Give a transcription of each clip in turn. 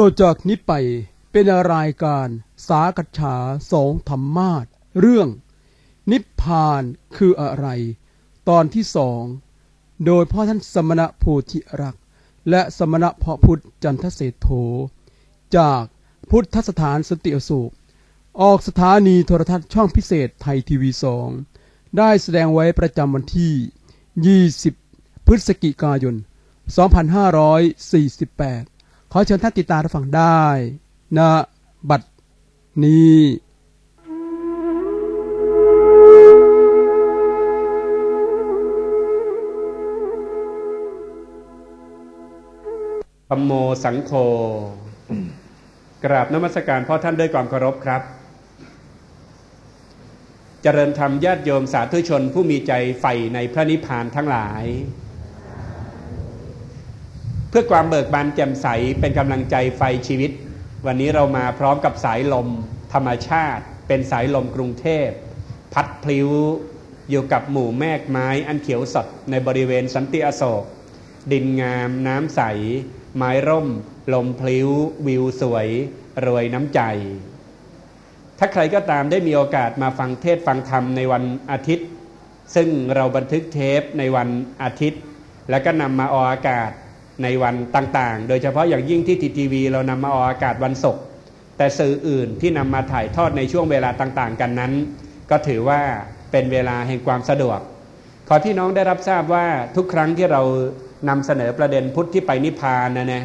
ต่อจากนี้ไปเป็นรายการสากัจฉาสองธรรมาสเรื่อง นิพพานคืออะไร ตอนที่สองโดยพ่อท่านสมณะโพธิรัก และสมณะพาะพุทธจันทเศรษโธจากพุทธสถานสติอโศกออกสถานีโทรทัศน์ช่องพิเศษไทยทีวีสองได้แสดงไว้ประจำวันที่ 20 พฤศจิกายน 2548 ขอเชิญท่านติดตามรับฟังได้ณบัดนี้ธัมโมสังโฆกราบนมัสการพ่อท่านด้วยความเคารพครับ เจริญธรรมญาติโยมสาธุชนผู้มีใจใฝ่ในพระนิพพานทั้งหลาย พื่อความเบิกบานแจ่มใสเป็นกำลังใจไฟชีวิต วันนี้เรามาพร้อมกับสายลมธรรมชาติ เป็นสายลมกรุงเทพ พัดพลิ้วอยู่กับหมู่แมกไม้อันเขียวสดในบริเวณสันติอโศก ดินงามน้ำใส ไม้ร่ม ลมพลิ้ว วิวสวย รวยน้ำใจ ถ้าใครก็ตามได้มีโอกาสมาฟังเทศฟังธรรมในวันอาทิตย์ ซึ่งเราบันทึกเทปในวันอาทิตย์ แล้วก็นำมาออกอากาศ ในวันต่างๆ โดยเฉพาะอย่างยิ่งที่ทีทีวีเรานำมาออกอากาศวันศุกร์แต่สื่ออื่นที่นำมาถ่ายทอดในช่วงเวลาต่างๆ กันนั้น ก็ถือว่าเป็นเวลาแห่งความสะดวก ขอพี่น้องได้รับทราบว่าทุกครั้งที่เรานำเสนอประเด็นพุทธที่ไปนิพพานนะนะ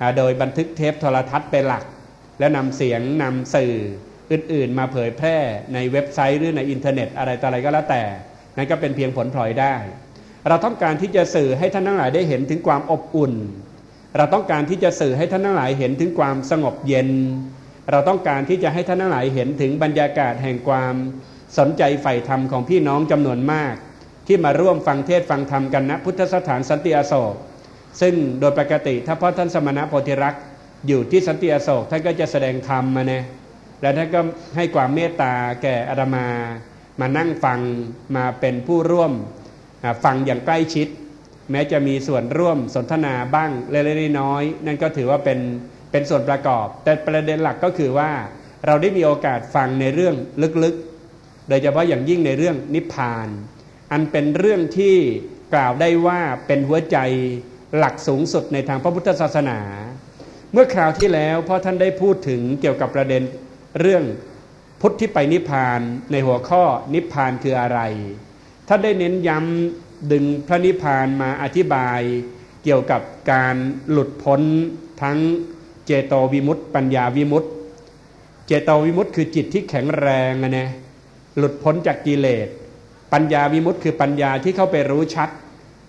อ่าโดยบันทึกเทปโทรทัศน์เป็นหลัก และนำเสียงนำสื่ออื่นๆ มาเผยแพร่ในเว็บไซต์หรือในอินเทอร์เน็ตอะไรต่ออะไรก็แล้วแต่ นั่นก็เป็นเพียงผลพลอยได้ เราต้องการที่จะสื่อให้ท่านทั้งหลายได้เห็นถึงความอบอุ่น เราต้องการที่จะสื่อให้ท่านทั้งหลายเห็นถึงความสงบเย็น เราต้องการที่จะให้ท่านทั้งหลายเห็นถึงบรรยากาศแห่งความสนใจใฝ่ธรรมของพี่น้องจำนวนมาก ที่มาร่วมฟังเทศฟังธรรมกันณพุทธสถานสันติอโศกซึ่งโดยปกติถ้าพ่อท่านสมณะโพธิรักษ์อยู่ที่สันติอโศกท่านก็จะแสดงธรรมมาเนี่ยและท่านก็ให้ความเมตตาแก่อาตมา มานั่งฟังมาเป็นผู้ร่วม ฟังอย่างใกล้ชิด แม้จะมีส่วนร่วมสนทนาบ้างเล็กๆน้อยๆนั่นก็ถือว่าเป็นเป็นส่วนประกอบ แต่ประเด็นหลักก็คือว่าเราได้มีโอกาสฟังในเรื่องลึกๆ โดยเฉพาะอย่างยิ่งในเรื่องนิพพาน อันเป็นเรื่องที่กล่าวได้ว่าเป็นหัวใจหลักสูงสุดในทางพระพุทธศาสนา เมื่อคราวที่แล้วพ่อท่านได้พูดถึงเกี่ยวกับประเด็นเรื่องพุทธที่ไปนิพพานในหัวข้อนิพพานคืออะไร ท่านได้เน้นย้ำดึงพระนิพพานมาอธิบายเกี่ยวกับการหลุดพ้นทั้งเจโตวิมุตติปัญญาวิมุตติเจโตวิมุตติคือจิตที่แข็งแรงอะนะหลุดพ้นจากกิเลส ปัญญาวิมุตติคือปัญญาที่เข้าไปรู้ชัด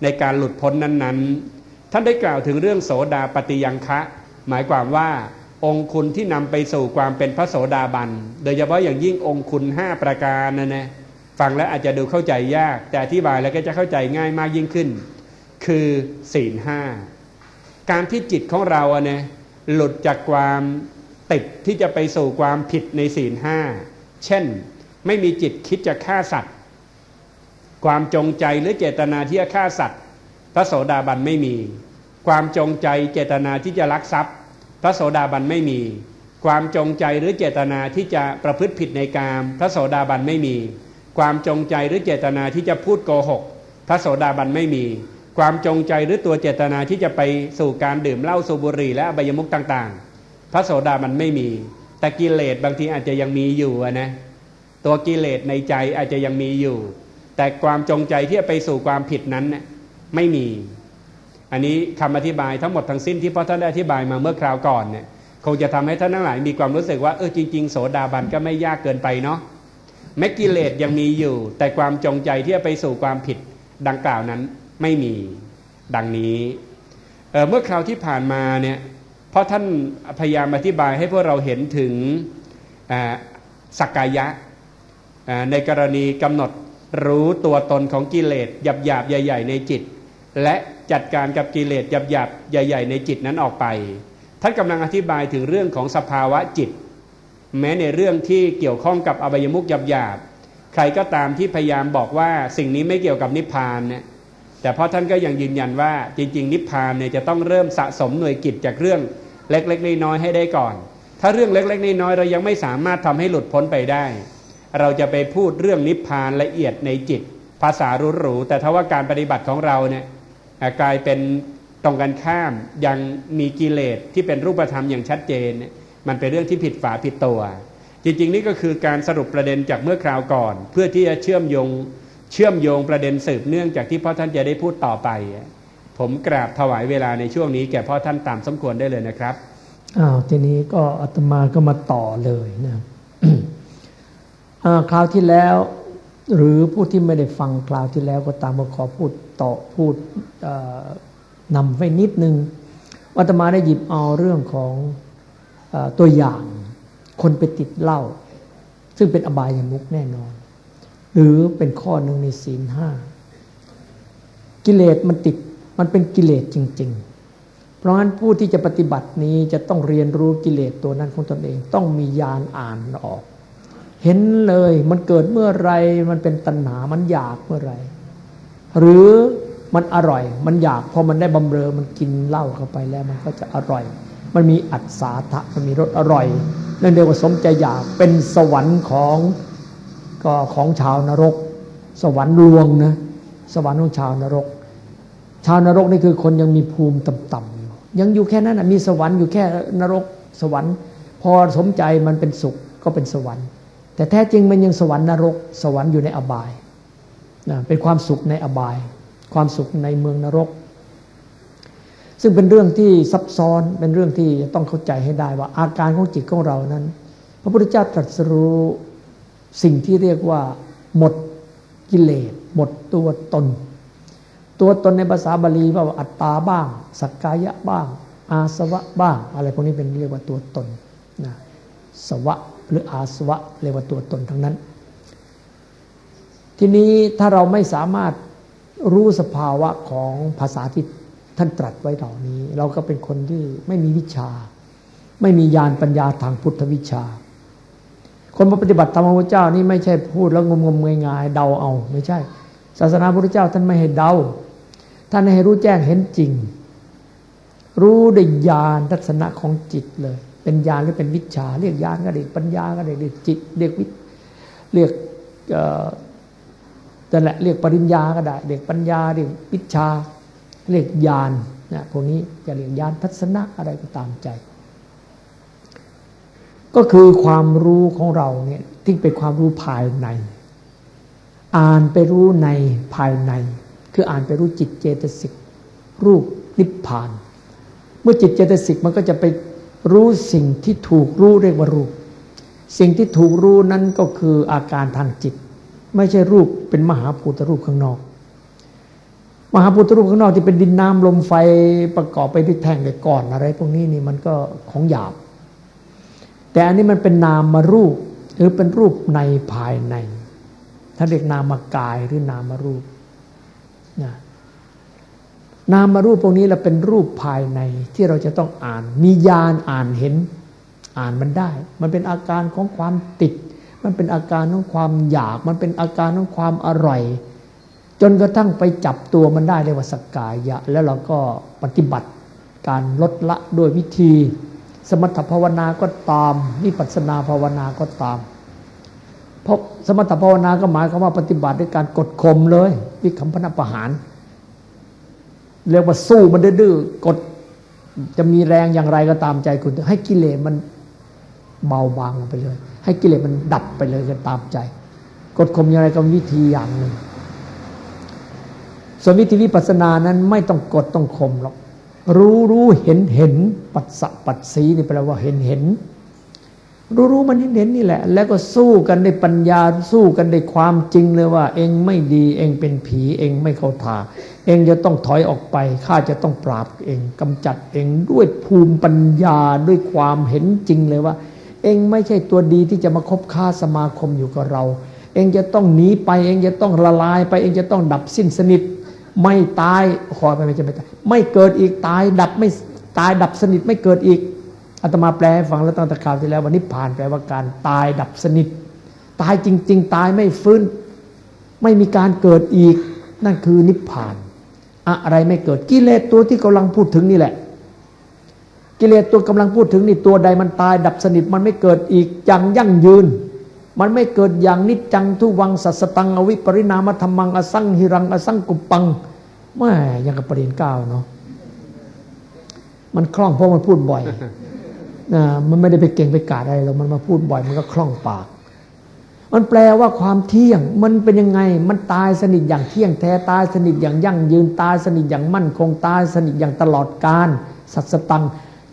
ในการหลุดพ้นนั้นๆ ท่านได้กล่าวถึงเรื่องโสดาปฏิยังคะ หมายความว่าองคุณที่นำไปสู่ความเป็นพระโสดาบัน โดยเฉพาะอย่างยิ่งองค์คุณ 5 ประการนะนะ ฟังแล้วอาจจะดูเข้าใจยาก แต่อธิบายแล้วก็จะเข้าใจง่ายมากยิ่งขึ้น คือศีลห้าการที่จิตของเราอะนะหลุดจากความติดที่จะไปสู่ความผิดในศีลห้าเช่น ไม่มีจิตคิดจะฆ่าสัตว์ ความจงใจหรือเจตนาที่จะฆ่าสัตว์พระโสดาบันไม่มี ความจงใจเจตนาที่จะลักทรัพย์ พระโสดาบันไม่มี ความจงใจหรือเจตนาที่จะประพฤติผิดในกาม พระโสดาบันไม่มี ความจงใจหรือเจตนาที่จะพูดโกหก พระโสดาบันไม่มี ความจงใจหรือตัวเจตนาที่จะไปสู่การดื่มเหล้าสูบบุหรี่และอบายมุขต่างๆ พระโสดาบันไม่มี แต่กิเลสบางทีอาจจะยังมีอยู่นะตัวกิเลสในใจอาจจะยังมีอยู่ แต่ความจงใจที่จะไปสู่ความผิดนั้นน่ะไม่มี อันนี้คำอธิบายทั้งหมดทั้งสิ้นที่พ่อท่านได้อธิบายมาเมื่อคราวก่อนเนี่ยคงจะทำให้ท่านทั้งหลายมีความรู้สึกว่าเออจริง ๆ โสดาบันก็ไม่ยากเกินไปเนาะ แม้กิเลสยังมีอยู่ แต่ความจงใจที่จะไปสู่ความผิดดังกล่าวนั้นไม่มีดังนี้เเมื่อคราวที่ผ่านมาเนี่ยเพราะท่านพยายามอธิบายให้พวกเราเห็นถึงสักกายะในกรณีกำหนดรู้ตัวตนของกิเลสหยาบหยาบๆใหญ่ ๆ ในจิต และจัดการกับกิเลสหยาบหยาบๆใหญ่ ๆ ในจิตนั้นออกไป ท่านกำลังอธิบายถึงเรื่องของสภาวะจิต แม้ในเรื่องที่เกี่ยวข้องกับอบายมุขหยาบหยาบๆใครก็ตามที่พยายามบอกว่าสิ่งนี้ไม่เกี่ยวกับนิพพานเนี่ยแต่พราะท่านก็ยังยืนยันว่าจริง ๆ นิพพานเนี่ยจะต้องเริ่มสะสมหน่วยกิจจากเรื่องเล็กๆน้อยๆให้ได้ก่อน ถ้าเรื่องเล็กๆน้อยๆเรายังไม่สามารถทำให้หลุดพ้นไปได้ เราจะไปพูดเรื่องนิพพานละเอียดในจิต ภาษาหรูๆแต่ถ้าว่าการปฏิบัติของเราเนี่ยกลายเป็นตรงกันข้ามยังมีกิเลสที่เป็นรูปธรรมอย่างชัดเจนเนี่ย มันเป็นเรื่องที่ผิดฝาผิดตัว จริงๆ นี่ก็คือการสรุปประเด็นจากเมื่อคราวก่อน เพื่อที่จะเชื่อมโยงเชื่อมโยงประเด็นสืบเนื่องจากที่พ่อท่านจะได้พูดต่อไป ผมกราบถวายเวลาในช่วงนี้แก่พ่อท่านตามสมควรได้เลยนะครับอ้าวทีนี้ก็อาตมาก็มาต่อเลยนะอ่าคราวที่แล้ว หรือผู้ที่ไม่ได้ฟังคราวที่แล้วก็ตามมาขอพูดต่อพูดนำไว้นิดนึงอาตมาได้หยิบเอาเรื่องของ ตัวอย่างคนไปติดเหล้าซึ่งเป็นอบายมุกแน่นอน หรือเป็นข้อหนึ่งในศีลห้ากิเลสมันติดมันเป็นกิเลสจริง ๆ เพราะฉะนั้นผู้ที่จะปฏิบัตินี้จะต้องเรียนรู้กิเลสตัวนั้นของตนเอง ต้องมียานอ่านออก เห็นเลยมันเกิดเมื่อไรมันเป็นตัณหามันอยากเมื่อไร หรือมันอร่อยมันอยากพอมันได้บำเรอมันกินเหล้าเข้าไปแล้วมันก็จะอร่อย มันมีอัศาทะมันมีรสอร่อยนั่นเรียกว่าสมใจอยากเป็นสวรรค์ของก็ของชาวนรก สวรรค์ลวงนะสวรรค์ของชาวนรก ชาวนรกนี่คือคนยังมีภูมิต่ำๆอยู่ยังอยู่แค่นั้นนะมีสวรรค์อยู่แค่นรกสวรรค์ พอสมใจมันเป็นสุขก็เป็นสวรรค์ แต่แท้จริงมันยังสวรรค์นรก สวรรค์อยู่ในอบายนะเป็นความสุขในอบาย ความสุขในเมืองนรก ซึ่งเป็นเรื่องที่ซับซ้อนเป็นเรื่องที่ต้องเข้าใจให้ได้ว่าอาการของจิตของเรานั้น พระพุทธเจ้าตรัสรู้สิ่งที่เรียกว่า หมดกิเลสหมดตัวตน ตัวตนในภาษาบาลีว่าอัตตาบ้าง สักกายะบ้าง อาสวะบ้าง อะไรพวกนี้เป็นเรียกว่าตัวตนนะสวะหรืออาสวะเรียกว่าตัวตนทั้งนั้น ทีนี้ถ้าเราไม่สามารถรู้สภาวะของภาษาที่ ท่านตรัสไว้เหล่านี้ เราก็เป็นคนที่ไม่มีวิชา ไม่มีญาณปัญญาทางพุทธวิชา คนมาปฏิบัติธรรมพระพุทธเจ้านี่ไม่ใช่พูดแล้วงมงมงายเดาเอาไม่ใช่ ศาสนาพระพุทธเจ้าท่านไม่ให้เดาท่านให้รู้แจ้งเห็นจริง รู้ด้วยญาณทัศนะของจิตเลย เป็นญาณหรือเป็นวิชา เรียกญาณก็เรียกปัญญาก็เรียกจิต เรียกวิเรียกแต่แหละเรียกปริญญาก็ได้ เรียกปัญญาเรียกวิชา เรียกญาณนะพวกนี้จะเรียกญาณทัศนะอะไรก็ตามใจ ก็คือความรู้ของเราเนี่ยที่เป็นความรู้ภายใน อ่านไปรู้ในภายใน คืออ่านไปรู้จิตเจตสิกรูปนิพพาน เมื่อจิตเจตสิกมันก็จะไปรู้สิ่งที่ถูกรู้เรียกว่ารูป สิ่งที่ถูกรู้นั้นก็คืออาการทางจิต ไม่ใช่รูปเป็นมหาภูตรูปข้างนอก มหาภูตรูปข้างนอกที่เป็นดินน้ำลมไฟประกอบไปด้วยแท่งด้วยก้อนอะไร พวกนี้นี่มันก็ของหยาบ แต่อันนี้มันเป็นนามมารูป หรือเป็นรูปในภายในท่านเรียกนามกายหรือนามรูปนะนามมารูปพวกนี้เราเป็นรูปภายในที่เราจะต้องอ่าน มีญาณอ่านเห็น อ่านมันได้ มันเป็นอาการของความติด มันเป็นอาการของความอยาก มันเป็นอาการของความอร่อย จนกระทั่งไปจับตัวมันได้เรียกว่าสกายะ แล้วเราก็ปฏิบัติการลดละด้วยวิธี สมถภาวนาก็ตามวิปัสสนาภาวนาก็ตามเพราะสมถภาวนาก็หมายความว่าปฏิบัติด้วยการกดข่มเลยวิคัมพนประหารเรียกว่าสู้มันดื้อกดจะมีแรงอย่างไรก็ตามใจคุณ ให้กิเลสมันเบาบางลงไปเลย ให้กิเลสมันดับไปเลยก็ตามใจ กดข่มอย่างไรก็วิธีอย่างหนึ่ง ส่วนวิธีวิปัสสนานั้นไม่ต้องกดต้องข่มหรอกรู้รู้เห็นเห็นปัสสะปัสสีนี่แปลว่าเห็นเห็นรู้รู้มันเห็นเห็นนี่แหละ แล้วก็สู้กันในปัญญาสู้กันในความจริงเลยว่า เองไม่ดีเองเป็นผีเองไม่เข้าท่าเองจะต้องถอยออกไปข้าจะต้องปราบเองกำจัดเองด้วยภูมิปัญญาด้วยความเห็นจริงเลยว่า เองไม่ใช่ตัวดีที่จะมาคบค้าสมาคมอยู่กับเรา เองจะต้องหนีไป เองจะต้องละลายไป เองจะต้องดับสิ้นสนิท ไม่ตายขอไปไม่จะไม่ตายไม่เกิดอีกตาย ดับไม่ตายดับสนิทไม่เกิดอีกอาตมาแปลให้ฟังแล้วตั้งแต่ข่าวที่แล้ววันนี้ผ่านแปลว่าการตายดับสนิท ตายจริง ๆ ตายไม่ฟื้น ไม่มีการเกิดอีก นั่นคือนิพพาน อะไรไม่เกิดกิเลสตัวที่กำลังพูดถึงนี่แหละ กิเลสตัวกำลังพูดถึงนี่ตัวใดมันตาย ดับสนิทมันไม่เกิดอีกอย่างยั่งยืน มันไม่เกิดอย่างนิจจังทุวังสัสตังอวิปริณามธรรมังอสังหิรังอสังกุปปังแม่ยังกับประเด็นเก้าเนาะมันคล่องเพราะมันพูดบ่อยนะมันไม่ได้ไปเก่งไปกาดอะไรหรอกมันมาพูดบ่อยมันก็คล่องปาก มันแปลว่าความเที่ยง มันเป็นยังไง มันตายสนิทอย่างเที่ยงแท้ตายสนิทอย่างยั่งยืนตายสนิทอย่างมั่นคงตายสนิทอย่างตลอดกาลสัสตัง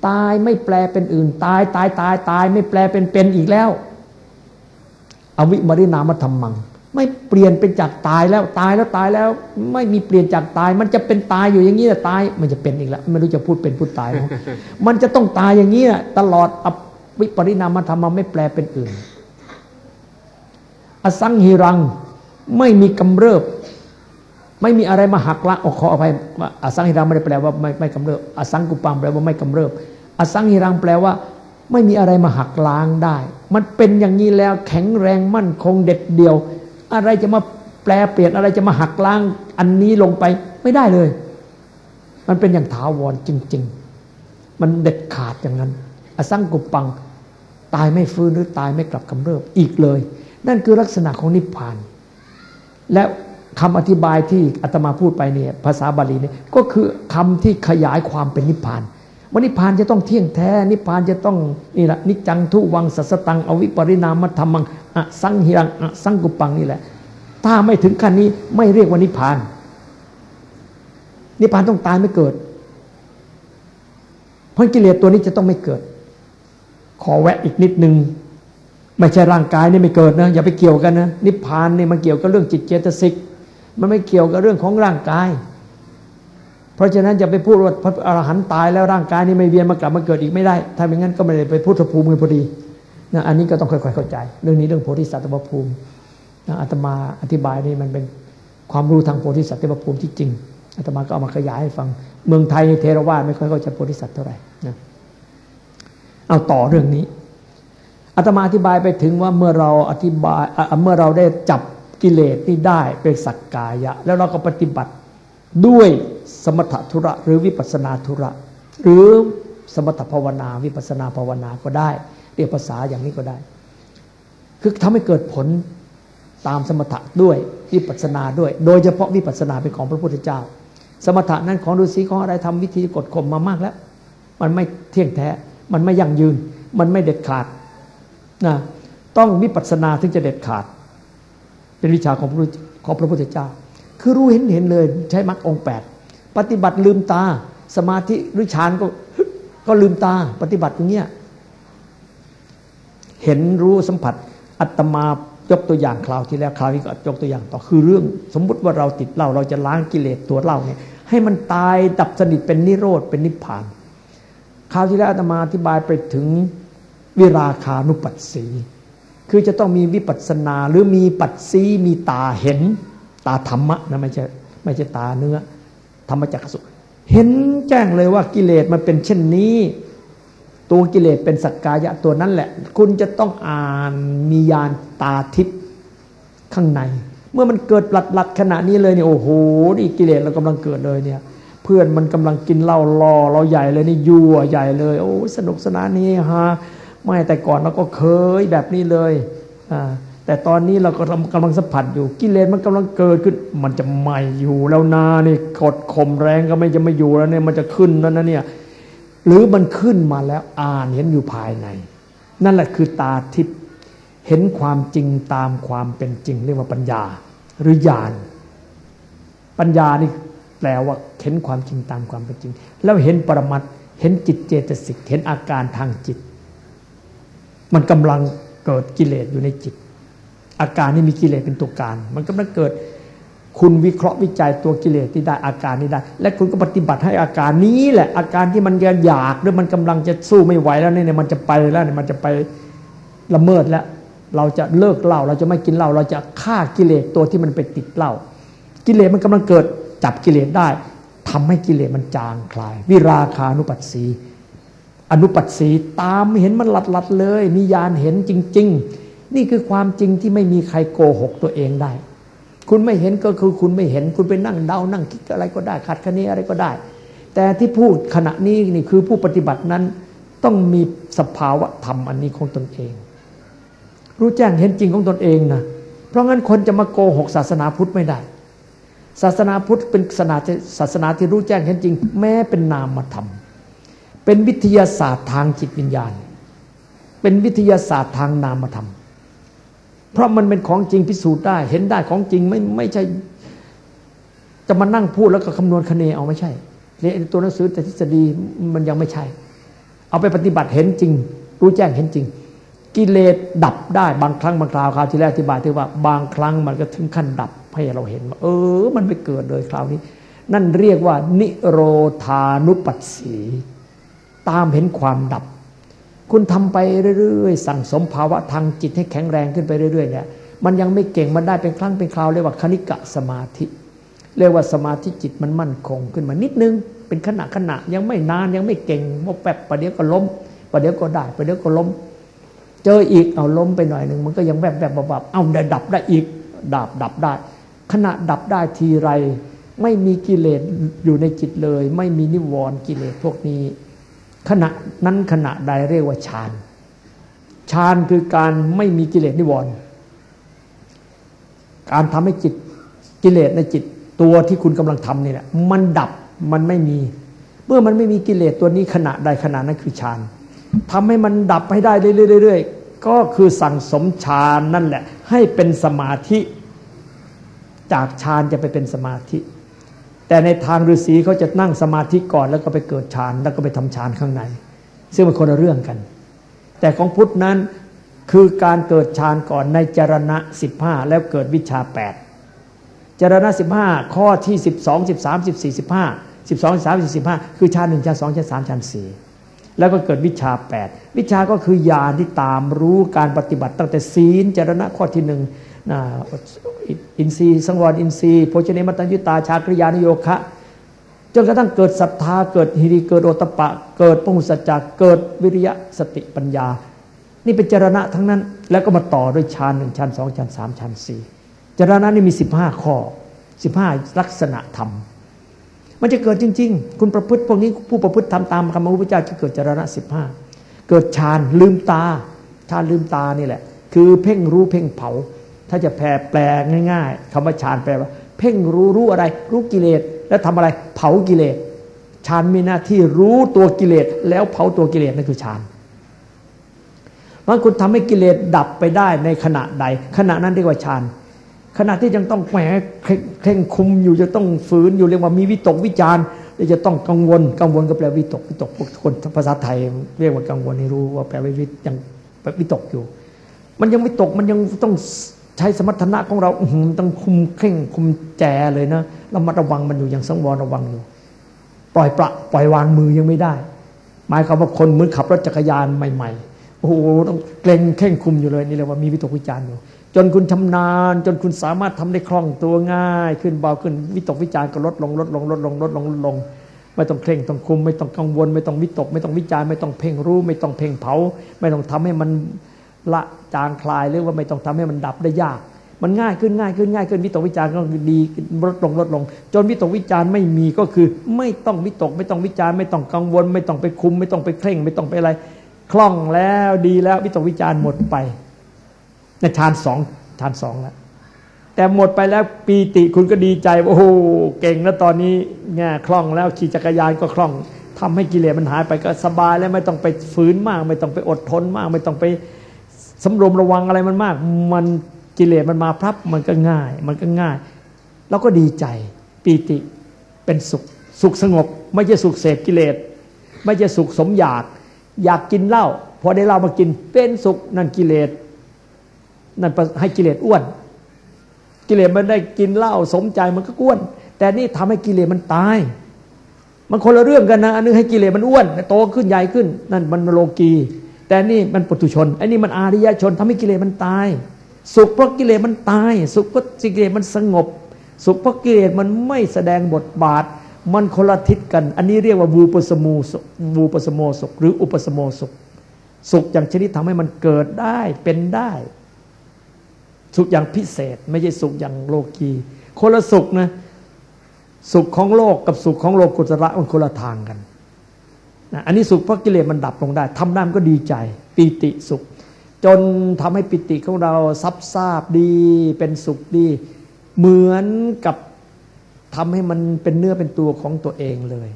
ตายไม่แปลเป็นอื่น ตายตายตายตายไม่แปลเป็นเป็นอีกแล้ว อวิมริณามธรรมัง ไม่เปลี่ยนเป็นจากตายแล้วตายแล้วตายแล้ว ไม่มีเปลี่ยนจากตาย มันจะเป็นตายอยู่อย่างนี้แหละตายมันจะเป็นอีกแล้วไม่รู้จะพูดเป็นพูดตาย มันจะต้องตายอย่างนี้ตลอดอวิปริณามธรรมไม่แปลเป็นอื่น อสังหิรังไม่มีกำเริบ ไม่มีอะไรมาหักล้างขออภัยอสังหิรังไม่ได้แปลว่าไม่ไม่กำเริบ อสังกุปังแปลว่าไม่กำเริบ อสังหิรังแปลว่า ไม่มีอะไรมาหักล้างได้ มันเป็นอย่างนี้แล้วแข็งแรงมั่นคงเด็ดเดี่ยว อะไรจะมาแปลเปลี่ยนอะไรจะมาหักล้างอันนี้ลงไปไม่ได้เลย มันเป็นอย่างถาวรจริง ๆ มันเด็ดขาดอย่างนั้น อสังกุปัง ตายไม่ฟื้นหรือตายไม่กลับกำเริบอีกเลย นั่นคือลักษณะของนิพพาน และคำอธิบายที่อาตมาพูดไปเนี่ยภาษาบาลีเนี่ยก็คือคำที่ขยายความเป็นนิพพาน ว่านิพานจะต้องเที่ยงแท้ นิพานจะต้องนี่แหละนิจังทุวังสัสตัง อวิปริณามธรรมังอสังหิรังอสังกุปังนี่แหละ ถ้าไม่ถึงขั้นนี้ไม่เรียกว่านิพาน นิพพานต้องตายไม่เกิด เพราะกิเลสตัวนี้จะต้องไม่เกิด ขอแวะอีกนิดนึงไม่ใช่ร่างกายนี่ไม่เกิดนะอย่าไปเกี่ยวกันนะนิพพานนี่มันเกี่ยวกับเรื่องจิตเจตสิกมันไม่เกี่ยวกับเรื่องของร่างกาย เพราะฉะนั้นจะไปพูดว่าพระอรหันต์ตายแล้วร่างกายนี้ไม่เวียนมากลับมาเกิดอีกไม่ได้ ถ้าไม่งั้นก็ไม่ได้ไปพุทธภูมิพอดีนะอันนี้ก็ต้องค่อยๆเข้าใจ เรื่องนี้เรื่องโพธิสัตว์ภูมินะอาตมาอธิบายนี่มันเป็นความรู้ทางโพธิสัตว์ภูมิที่จริงอาตมาก็เอามาขยายให้ฟัง เมืองไทยเทรวาสไม่ค่อยเข้าใจโพธิสัตว์เท่าไหร่นะเอาต่อเรื่องนี้อาตมาอธิบายไปถึงว่าเมื่อเราอธิบายเมื่อเราได้จับกิเลสนี่ได้เป็นสักกายะ แล้วเราก็ปฏิบัติ ด้วยสมถะธุระหรือวิปัสนาธุระ หรือสมถภาวนา วิปัสนาภาวนาก็ได้ เรียกภาษาอย่างนี้ก็ได้ คือทำให้เกิดผลตามสมถะด้วยวิปัสนาด้วย โดยเฉพาะวิปัสนาเป็นของพระพุทธเจ้า สมถะนั้นของฤาษีของอะไรทำวิธีกดข่มมามากแล้ว มันไม่เที่ยงแท้ มันไม่ยั่งยืน มันไม่เด็ดขาดนะต้องวิปัสสนาถึงจะเด็ดขาด เป็นวิชาของพระของพระพุทธเจ้า คือรู้เห็นเห็นเลยใช้มรรคองแปดปฏิบัติลืมตา สมาธิหรือฌานก็ก็ลืมตา ปฏิบัติอย่างเงี้ยเห็นรู้สัมผัสอัตมายกตัวอย่างคราวที่แล้วคราวนี้ก็ยกตัวอย่างต่อคือเรื่องสมมุติว่าเราติดเหล้าเราจะล้างกิเลสตัวเหล้าเนี่ยให้มันตายดับสนิทเป็นนิโรธเป็นนิพพานคราวที่แล้วอาตมาอธิบายไปถึงวิราคานุปัสสี คือจะต้องมีวิปัสนาหรือมีปัสสีมีตาเห็น ตาธรรมะนะไม่ใช่ไม่ใช่ตาเนื้อ ธรรมจักสุเห็นแจ้งเลยว่ากิเลสมันเป็นเช่นนี้ ตัวกิเลสเป็นสักกายะตัวนั้นแหละ คุณจะต้องอ่านมียานตาทิพย์ข้างใน เมื่อมันเกิดหลัดหลัดขณะนี้เลยเนี่ยโอ้โหนี่กิเลสเรากำลังเกิดเลยเนี่ย เพื่อนมันกำลังกินเหล้ารอเราใหญ่เลยนี่ยั่วใหญ่เลย โอ้สนุกสนานนี่ฮะไม่แต่ก่อนเราก็เคยแบบนี้เลยอ่า แต่ตอนนี้เราก็กำลังสัมผัสอยู่กิเลสมันกำลังเกิดขึ้น มันจะใหม่อยู่แล้วนานี่กดข่มแรงก็ไม่จะไม่อยู่แล้วเนี่ยมันจะขึ้นแล้วนะเนี่ยหรือมันขึ้นมาแล้วอ่านเห็นอยู่ภายใน นั่นแหละคือตาทิพย์เห็นความจริงตามความเป็นจริง เรียกว่าปัญญา หรือญาณปัญญานี่แปลว่าเห็นความจริงตามความเป็นจริง แล้วเห็นปรมัตเห็นจิตเจตสิกเห็นอาการทางจิต มันกำลังเกิดกิเลสอยู่ในจิต อาการนี้มีกิเลสเป็นตัวการ มันกำลังเกิด คุณวิเคราะห์วิจัยตัวกิเลสที่ได้อาการนี้ได้ และคุณก็ปฏิบัติให้อาการนี้แหละ อาการที่มันอยากหรือมันกำลังจะสู้ไม่ไหวแล้วเนี่ยมันจะไปแล้วเนี่ยมันจะไปละเมิดแล้ว เราจะเลิกเหล้าเราจะไม่กินเหล้าเราจะฆ่ากิเลสตัวที่มันไปติดเหล้ากิเลสมันกำลังเกิดจับกิเลสได้ทำให้กิเลสมันจางคลาย วิราคานุปัสสีอนุปัสสีตามเห็นมันหลัดหลัดเลย มียานเห็นจริง ๆ นี่คือความจริงที่ไม่มีใครโกหกตัวเองได้ คุณไม่เห็นก็คือคุณไม่เห็น คุณไปนั่งเดา นั่งคิดอะไรก็ได้ขัดคะเนอะไรก็ได้ แต่ที่พูดขณะนี้นี่คือผู้ปฏิบัตินั้นต้องมีสภาวะธรรมอันนี้ของตนเอง รู้แจ้งเห็นจริงของตนเองนะ เพราะงั้นคนจะมาโกหกศาสนาพุทธไม่ได้ ศาสนาพุทธเป็นศาสนาศาสนาที่รู้แจ้งเห็นจริง แม้เป็นนามธรรม เป็นวิทยาศาสตร์ทางจิตวิญญาณ เป็นวิทยาศาสตร์ทางนามธรรม เพราะมันเป็นของจริงพิสูจน์ได้ เห็นได้ของจริงไม่ไม่ใช่ จะมานั่งพูดแล้วก็คำนวณคะเนเอาไม่ใช่เรียตัวหนังสือแต่ทฤษฎีมันยังไม่ใช่ เอาไปปฏิบัติเห็นจริง รู้แจ้งเห็นจริง กิเลสดับได้บางครั้งบางคราวคราวที่แรกอธิบายที่ว่า บางครั้งมันก็ถึงขั้นดับให้เราเห็นว่าเออ มันไม่เกิดเลยคราวนี้ นั่นเรียกว่า นิโรธานุปัสสี ตามเห็นความดับ คุณทำไปเรื่อยๆ สั่งสมภาวะทางจิตให้แข็งแรงขึ้นไปเรื่อยๆเนี่ยมันยังไม่เก่งมันได้เป็นครั้งเป็นคราวเรียกว่าคณิกะสมาธิ เรียกว่าสมาธิจิตมันมั่นคงขึ้นมานิดนึง เป็นขณะขณะยังไม่นานยังไม่เก่งพอแป๊บประเดี๋ยวก็ล้มประเดี๋ยวก็ได้ประเดี๋ยวก็ล้ม เจออีกเอาล้มไปหน่อยหนึ่งมันก็ยังแบบแบบบบเอาได้ดับได้อีกดับดับได้ ขณะดับได้ทีไร ไม่มีกิเลสอยู่ในจิตเลย ไม่มีนิวรณ์กิเลสพวกนี้ ขณะนั้นขณะใดเรียกว่าฌานฌานคือการไม่มีกิเลสนิวรณ์การทำให้จิตกิเลสในจิตตัวที่คุณกำลังทำนี่แหละมันดับมันไม่มี เมื่อมันไม่มีกิเลสตัวนี้ขณะใดขณะนั้นคือฌานทำให้มันดับให้ได้เรื่อยๆก็คือสั่งสมฌานนั่นแหละ ให้เป็นสมาธิ จากฌานจะไปเป็นสมาธิ แต่ในทางฤาษีเขาจะนั่งสมาธิก่อนแล้วก็ไปเกิดฌานแล้วก็ไปทำฌานข้างใน ซึ่งเป็นคนละเรื่องกัน แต่ของพุทธนั้นคือการเกิดฌานก่อนในจรณะ 15 แล้วเกิดวิชา 8จารณะสิบห้าข้อที่สิบสองสิบสามสิบสี่สิบห้าสิบสองสามสิบห้าคือชาหนึ่งชาสองชาสามชาสี่แล้วก็เกิดวิชาแปดวิชาก็คือญาณที่ตามรู้การปฏิบัติตั้งแต่ศีลจารณะข้อที่หนึ่ง อินทรีย์สังวรอินทรีย์โภชเนมัตัญญุตาชากริยานโยคะจนกระทั่งเกิดศรัทธาเกิดฮิริเกิดโอตปะ เกิดพหุสัจจะเกิดวิริยะสติปัญญา นี่เป็นจรณะทั้งนั้น แล้วก็มาต่อด้วยฌานหนึ่งฌานสองฌานสามฌานสี่จรณะนี่มีสิบห้าข้อสิบห้าลักษณะธรรม มันจะเกิดจริง ๆ คุณประพฤติพวกนี้ผู้ประพฤติทำตามคำพระพุทธเจ้าจะเกิดจรณะสิบห้าเกิดฌานลืมตาฌานลืมตานี่แหละ คือเพ่งรู้เพ่งเผา ถ้าจะแปลแปลง่าย ๆคำว่าฌานแปลว่า เพ่งรู้รู้อะไร รู้กิเลสแล้วทำอะไรเผากิเลสฌานมีหน้าที่รู้ตัวกิเลสแล้วเผาตัวกิเลสนั่นคือฌานเพราะคุณทำให้กิเลสดับไปได้ในขณะใด ขณะนั้นเรียกว่าฌานขณะที่ยังต้องแหมเคร่งคุมอยู่จะต้องฝืนอยู่เรียกว่ามีวิตกวิจารณ์จะต้องกังวลกังวลก็แปลวิตกวิตกพวกคนภาษาไทย เรียกว่ากังวลให้รู้ว่าแปลวิตยังวิตกอยู่ มันยังวิตกมันยังต้อง ใช้สมรรถนะของเราต้องคุมเคร่งคุมแจเลยนะเรามาระวังมันอยู่อย่างสังวรระวังอยู่ ปล่อยประปล่อยวางมือยังไม่ได้ หมายความว่าคนเหมือนขับรถจักรยานใหม่ ๆ โอ้โหต้องเกรงเข่งคุมอยู่เลยนี่เรียกว่ามีวิตกวิจารณ์อยู่ จนคุณชำนาญ จนคุณสามารถทำได้คล่องตัวง่าย ขึ้นเบาขึ้นวิตกวิจารก็ลดลงลดลงลดลงลดลงลดลงไม่ต้องเคร่งต้องคุม ไม่ต้องกังวล ไม่ต้องวิตก ไม่ต้องวิจารไม่ต้องเพ่งรู้ ไม่ต้องเพ่งเผา ไม่ต้องทำให้มัน ละจางคลายหรือว่าไม่ต้องทำให้มันดับได้ยาก มันง่ายขึ้นง่ายขึ้นง่ายขึ้นวิตกวิจารก็ดีลดลงลดลง จนวิตกวิจารไม่มีก็คือ ไม่ต้องวิตกไม่ต้องวิจารไม่ต้องกังวล ไม่ต้องไปคุม ไม่ต้องไปเคร่ง ไม่ต้องไปอะไร คล่องแล้วดีแล้ววิตกวิจารหมดไปในฌานสองฌานสองแล้วแต่หมดไปแล้วปีติคุณก็ดีใจโอ้โหเก่งแล้วตอนนี้เนี่ยคล่องแล้วขี่จักรยานก็คล่องทำให้กิเลสมันหายไปก็สบายแล้วไม่ต้องไปฝืนมาก ไม่ต้องไปอดทนมาก ไม่ต้องไป สำรวมระวังอะไรมันมาก มันกิเลสมันมาพรับมันก็ง่าย มันก็ง่าย แล้วก็ดีใจปีติเป็นสุขสุขสงบ ไม่ใช่สุขเสพกิเลส ไม่ใช่สุขสมอยาก อยากกินเหล้าพอได้เหล้ามากินเป็นสุขนั่นกิเลสนั่นให้กิเลสอ้วน กิเลสมันได้กินเหล้าสมใจมันก็อ้วน แต่นี่ทำให้กิเลสมันตาย มันคนละเรื่องกันนะ อันนึงให้กิเลสมันอ้วนโตขึ้นใหญ่ขึ้น นั่นมันโลกี แต่นี่มันปุถุชนไอันนี้มันอาริยชนทำให้กิเลสมันตาย สุขเพราะกิเลสมันตาย สุขเพราะกิเลสมันสงบ สุขเพราะกิเลสมันไม่แสดงบทบาท มันคนละทิศกัน อันนี้เรียกว่าวูปสมูสุวูปสโมสุขหรืออุปสโมสุข สุขอย่างชนิดทำให้มันเกิดได้เป็นได้ สุขอย่างพิเศษ ไม่ใช่สุขอย่างโลกีคนละสุขนะสุขของโลกกับสุขของโลกุตระมันคนละทางกัน อันนี้สุขเพราะกิเลสมันดับลงได้ทำได้มันก็ดีใจปีติสุข จนทำให้ปิติของเราซับซาบดีเป็นสุขดี เหมือนกับทำให้มันเป็นเนื้อเป็นตัวของตัวเองเลย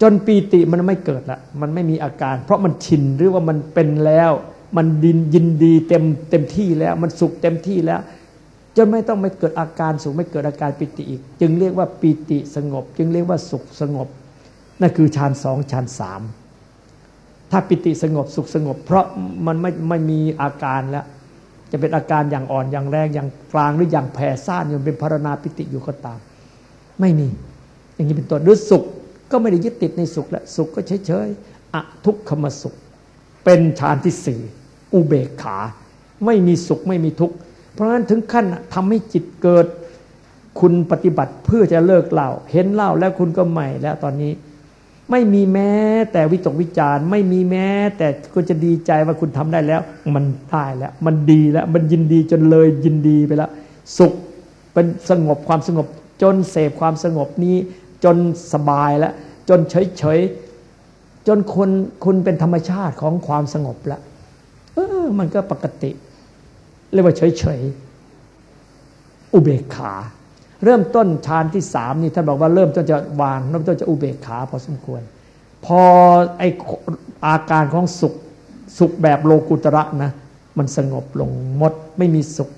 จนปีติมันไม่เกิดละมันไม่มีอาการ เพราะมันชินหรือว่ามันเป็นแล้ว มันดินยินดีเต็มเต็มที่แล้ว มันสุขเต็มที่แล้วจนไม่ต้องไม่เกิดอาการสุขไม่เกิดอาการปิติอีก จึงเรียกว่าปีติสงบ จึงเรียกว่าสุขสงบ นั่นคือฌานสองฌานสามถ้าปิติสงบสุขสงบ เพราะมันไม่ไม่มีอาการแล้ว จะเป็นอาการอย่างอ่อนอย่างแรงอย่างกลางหรืออย่างแผ่ซ่านอยู่เป็นพารณาปิติอยู่ก็ตาม ไม่มี อย่างนี้เป็นต้นหรือสุขก็ไม่ได้ยึดติดในสุขแล้วสุขก็เฉยๆอะทุกขมสุข เป็นฌานที่สี่อุเบกขา ไม่มีสุขไม่มีทุกข์เพราะฉะนั้นถึงขั้นทำให้จิตเกิด คุณปฏิบัติเพื่อจะเลิกเหล้าเห็นเหล้าแล้วคุณก็ใหม่แล้วตอนนี้ ไม่มีแม้แต่วิตกวิจารไม่มีแม้ แต่คุณจะดีใจว่าคุณทำได้แล้ว มันได้แล้ว มันดีแล้ว มันยินดีจนเลยยินดีไปแล้ว สุขเป็นสงบความสงบ จนเสพความสงบนี้ จนสบายแล้ว จนเฉยเฉยจนคนคุณเป็นธรรมชาติของความสงบแล้วเออ มันก็ปกติ เรียกว่าเฉยเฉยอุเบกขา เริ่มต้นฌานที่สามนี่ท่านบอกว่าเริ่มต้นจะวางเริ่มต้นจะอุเบกขาพอสมควร พอไออาการของสุขสุขแบบโลกุตระนะมันสงบลงหมดไม่มีสุข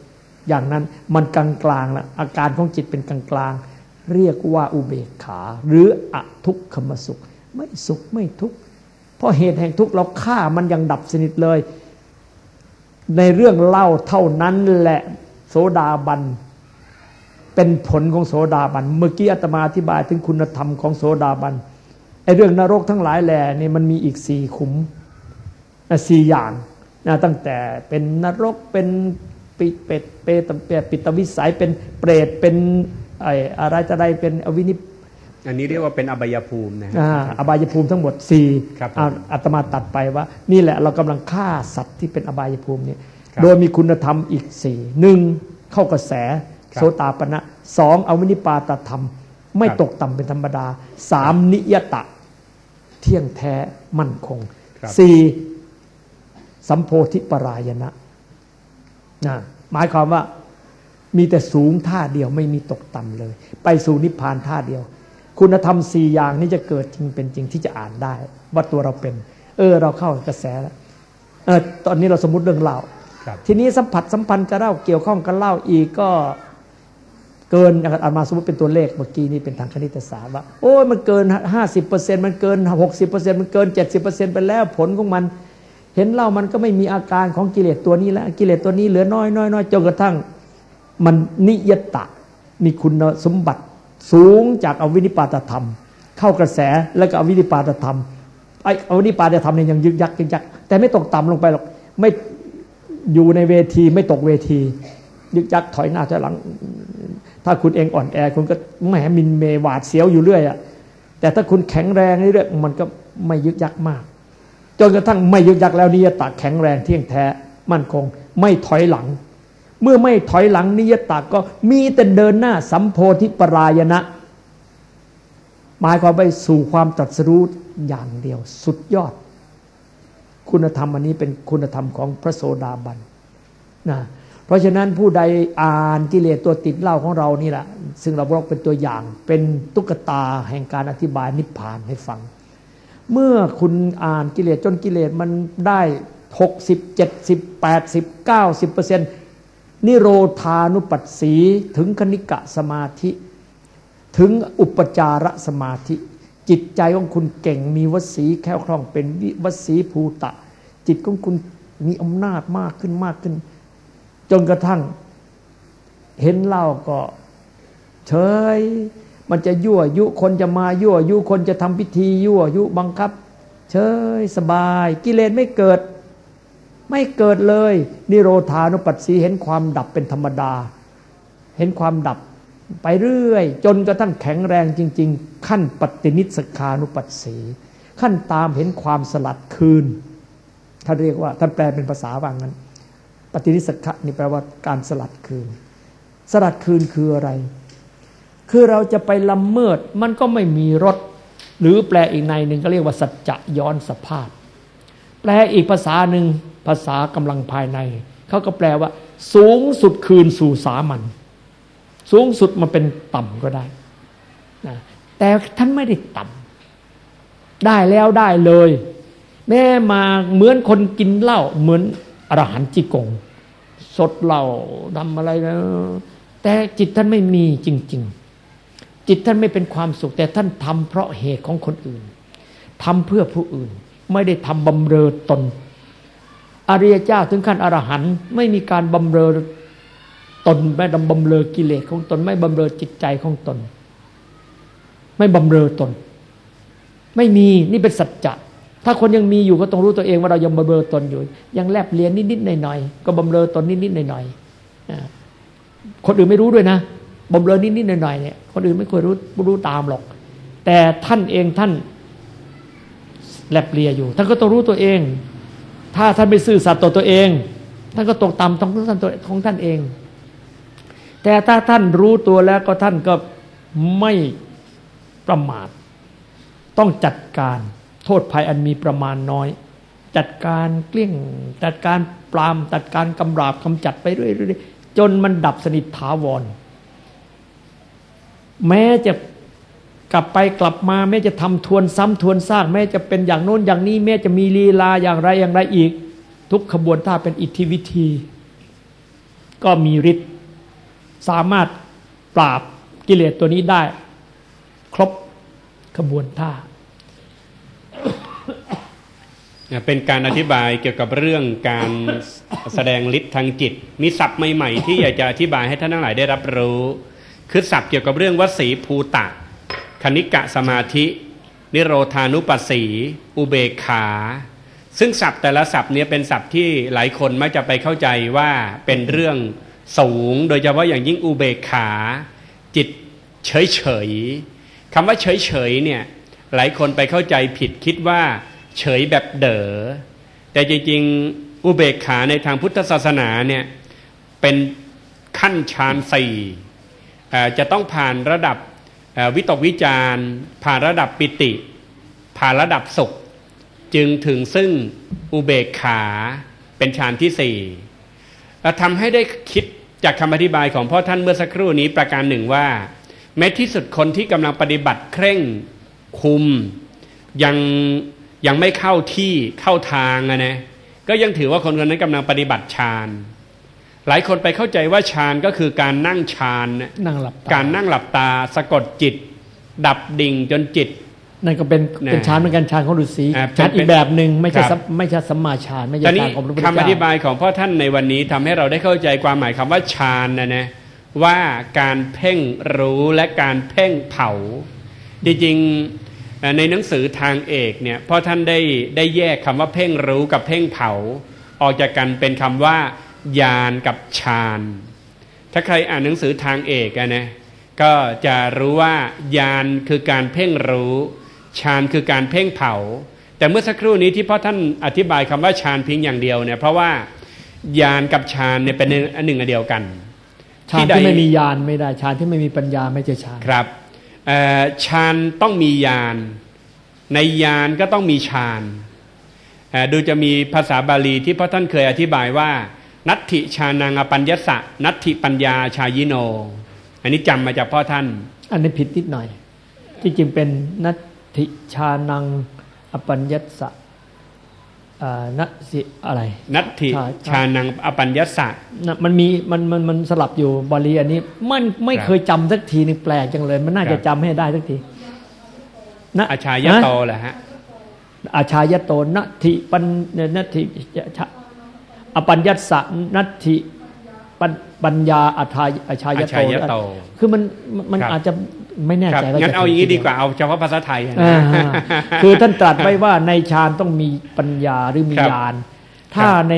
อย่างนั้นมันกลางกลางละอาการของจิตเป็นกลางกลางเรียกว่าอุเบกขา หรืออทุกขมสุข ไม่สุขไม่ทุกข์เพราะเหตุแห่งทุกข์เราฆ่ามันยังดับสนิทเลย ในเรื่องเล่าเท่านั้นแหละโสดาบัน เป็นผลของโสดาบัน เมื่อกี้อาตมาอธิบายถึงคุณธรรมของโสดาบันไอ้เรื่องนรกทั้งหลายแหล่นี่มันมีอีกสี่ขุมสี่อย่างนะตั้งแต่เป็นนรกเป็นปิเป็ดเปตเปปิตวิสัยเป็นเปรตเป็นไอ้อะไรจะได้เป็นอวินิอันนี้เรียกว่าเป็นอบายภูมินะอบายภูมิทั้งหมดสี่อาตมาตัดไปว่า นี่แหละเรากำลังฆ่าสัตว์ที่เป็นอบายภูมิเนี่ยโดยมีคุณธรรมอีกสี่หนึ่งเข้ากระแส โสตาปณะสองอวินิปาตธรรม ไม่ตกต่ำเป็นธรรมดาสามนิยตะ เที่ยงแท้มั่นคงสี่สัมโพธิปรายณะนะหมายความว่ามีแต่สูงท่าเดียวไม่มีตกต่ำเลย ไปสู่นิพพานท่าเดียว คุณธรรมสี่อย่างนี้จะเกิดจริงเป็นจริงที่จะอ่านได้ ว่าตัวเราเป็น เออ เราเข้ากระแสแล้วเออตอนนี้เราสมมติเรื่องเล่าทีนี้สัมผัสสัมพันธ์กับเล่าเกี่ยวข้องกับเล่าอีกก็ เกินอามาสมมติเป็นตัวเลขเมื่อกี้นี่เป็นทางคณิตศาสตร์ว่าโอ้ยมันเกินห้าสิบเปอร์เซ็นต์มันเกินหกสิบเปอร์เซ็นต์มันเกินเจ็ดสิบเปอร์เซ็นต์ไปแล้วผลของมัน เห็นเล่ามันก็ไม่มีอาการของกิเลสตัวนี้แล้วกิเลสตัวนี้เหลือน้อยน้อยน้อยจนกระทั่งมันนิยตะมีคุณสมบัติสูงจากอวินิปาตธรรม เข้ากระแสแล้วก็อวินิปาตธรรมไอ้อวินิปาตธรรมเนี่ยยังยึกยักยึกยักแต่ไม่ตกต่ำลงไปหรอกไม่อยู่ในเวทีไม่ตกเวที ยึกยักถอยหน้าถอยหลัง ถ้าคุณเองอ่อนแอคุณก็แหมมินเมหวาดเสียวอยู่เรื่อยอะแต่ถ้าคุณแข็งแรงเรื่อยมันก็ไม่ยึกยักมาก จนกระทั่งไม่ยึกยักแล้วนิยตาแข็งแรงเที่ยงแท้มั่นคง ไม่ถอยหลัง เมื่อไม่ถอยหลังนิยตาก็มีแต่เดินหน้าสัมโพธิปรายณะหมายความไปสู่ความตรัสรู้อย่างเดียวสุดยอด คุณธรรมอันนี้เป็นคุณธรรมของพระโสดาบันนะ ราะฉะนั้นผู้ใดอ่านกิเลสตัวติดเล้าของเรานี่แหละซึ่งเราบอกเป็นตัวอย่าง เป็นตุ๊กตาแห่งการอธิบายนิพพานให้ฟัง เมื่อคุณอ่านกิเลสจนกิเลสมันได้หกสิบเจ็ดสิบแปดสิบเก้าสิบเปอร์เซ็นต์นิโรธานุปัสสีถึงคณิกะสมาธิ ถึงอุปจารสมาธิ จิตใจของคุณเก่งมีวสีแค่คล่องเป็นวิวสีภูตะ จิตของคุณมีอำนาจมากขึ้นมากขึ้น จนกระทั่ง เห็นเหล้าก็เฉย มันจะยั่วยุคนจะมายั่วยุคนจะทำพิธียั่วยุบังคับ เฉยสบาย กิเลสไม่เกิด ไม่เกิดเลย นิโรธานุปัสสีเห็นความดับเป็นธรรมดา เห็นความดับไปเรื่อย จนกระทั่งแข็งแรงจริง ๆ ขั้นปฏินิสขานุปัสสีขั้นตามเห็นความสลัดคืนท่านเรียกว่าท่านแปลเป็นภาษาว่างั้น ปฏินิสขะนี่แปลว่าการสลัดคืน สลัดคืนคืออะไร คือเราจะไปละเมิดมันก็ไม่มีรสหรือแปลอีกในหนึ่งก็เรียกว่าสัจจะย้อนสภาพ แปลอีกภาษาหนึ่งภาษากำลังภายในเขาก็แปลว่า สูงสุดคืนสู่สามัญสูงสุดมาเป็นต่ำก็ได้นะแต่ท่านไม่ได้ต่ำได้แล้วได้เลย แม่มาเหมือนคนกินเหล้าเหมือน อรหันต์จิกง สดเหล้าทำอะไรนะแต่จิตท่านไม่มีจริง ๆ จิตท่านไม่เป็นความสุข แต่ท่านทำเพราะเหตุของคนอื่นทำเพื่อผู้อื่น ไม่ได้ทำบำเรอตน อริยเจ้าถึงขั้นอรหันต์ไม่มีการบำเรอตนไม่ดำบำเรอกิเลสของตน ไม่บำเรอจิตใจของตน ไม่บำเรอตน ไม่มีนี่เป็นสัจจะ ถ้าคนยังมีอยู่ก็ต้องรู้ตัวเองว่าเรายังบำเรอตนอยู่ ยังแลบเลียนนิดๆหน่อยๆก็บำเรอตนนิดๆหน่อยๆคนอื่นไม่รู้ด้วยนะบำเรอนิดๆหน่อยๆเนี่ยคนอื่นไม่ควรรู้รู้ตามหรอก แต่ท่านเองท่านแลบเลียอยู่ท่านก็ต้องรู้ตัวเอง ถ้าท่านไม่ซื่อสัตย์ต่อตัวเองท่านก็ตกต่ำของท่านตัวของท่านเอง แต่ถ้าท่านรู้ตัวแล้วก็ท่านก็ไม่ประมาทต้องจัดการ โทษภัยอันมีประมาณน้อย จัดการเกลี้ยง จัดการปราม จัดการกำราบกำจัดไปเรื่อยๆจนมันดับสนิทถาวร แม้จะกลับไปกลับมาแม้จะทำทวนซ้ำทวนซากแม้จะเป็นอย่างโน้นอย่างนี้ แม้จะมีลีลาอย่างไรอย่างไรอีก ทุกขบวนท่าเป็นอิทธิวิธี ก็มีฤทธิ์สามารถปราบกิเลสตัวนี้ได้ ครบขบวนท่า เป็นการอธิบายเกี่ยวกับเรื่องการแสดงฤทธิ์ทางจิต มีศัพท์ใหม่ๆ ที่อยากจะอธิบายให้ท่านทั้งหลายได้รับรู้ คือศัพท์เกี่ยวกับเรื่องวสีภูตะ คณิกะสมาธิ นิโรธานุปัสสี อุเบกขา ซึ่งศัพท์แต่ละศัพท์เนี้เป็นศัพท์ที่หลายคนมักจะไปเข้าใจว่าเป็นเรื่องสูง โดยเฉพาะอย่างยิ่งอุเบกขา จิตเฉยๆคำว่าเฉยๆเนี่ยหลายคนไปเข้าใจผิดคิดว่า เฉยแบบเด๋อแต่จริงๆ อุเบกขาในทางพุทธศาสนาเนี่ยเป็นขั้นฌานสี่จะต้องผ่านระดับวิตกวิจารผ่านระดับปิติ ผ่านระดับสุข จึงถึงซึ่งอุเบกขาเป็นฌานที่สี่ทำให้ได้คิดจากคำอธิบายของพ่อท่านเมื่อสักครู่นี้ประการหนึ่งว่า แม้ที่สุดคนที่กำลังปฏิบัติเคร่งคุมยัง ยังไม่เข้าที่เข้าทางนะนะก็ยังถือว่าคนคนนั้นกำลังปฏิบัติฌานหลายคนไปเข้าใจว่าฌานก็คือการนั่งฌานนั่งหลับการนั่งหลับตาสะกดจิต ดับดิ่งจนจิตนั่นก็เป็นเป็นฌานเหมือนกันฌานของฤาษีฌานอีกแบบหนึ่งไม่ใช่ไม่ใช่สัมมาฌานไม่ใช่ฌานของพระพุทธเจ้าคำอธิบายของพ่อท่านในวันนี้ทำให้เราได้เข้าใจความหมายคำว่าฌานนะนะว่าการเพ่งรู้และการเพ่งเผาจริง ในหนังสือทางเอกเนี่ยพ่อท่านได้ได้แยกคำว่าเพ่งรู้กับเพ่งเผา ออกจากกันเป็นคำว่าญาณกับฌานถ้าใครอ่านหนังสือทางเอกนะก็จะรู้ว่าญาณคือการเพ่งรู้ฌานคือการเพ่งเผา แต่เมื่อสักครู่นี้ที่พ่อท่านอธิบายคำว่าฌานเพียงอย่างเดียวเนี่ยเพราะว่าญาณกับฌานเนี่ยเป็นอันหนึ่งอันเดียวกันฌานที่ไม่มีญาณไม่ได้ฌานที่ไม่มีปัญญาไม่ใช่ฌานครับ ฌานต้องมียาน ในยานก็ต้องมีฌานดูจะมีภาษาบาลีที่พระท่านเคยอธิบายว่า นัตถิชานังอปัญญสะ นัตถิปัญญาชายิโน อันนี้จำมาจากพ่อท่าน อันนี้ผิดนิดหน่อยที่จริงเป็นนัตถิชานังอปัญญสะ นัสิอะไร นัตถิชานังอปัญญสะมันมีมันมันมันสลับอยู่บาลีอันนี้ มันไม่เคยจำสักทีนึงแปลกจังเลย มันน่าจะจำให้ได้สักทีนะอาชายโตแหละฮะอาชายโตนัตถิปัญนัตถิอปัญญสะนัตถิ ปัญญาอาชายโต คือมันมันอาจจะไม่แน่ใจว่างั้นเอาอย่างนี้ดีกว่าเอาเฉพาะภาษาไทยคือท่านตรัสไว้ว่าในฌานต้องมีปัญญาหรือมีญาณถ้าใน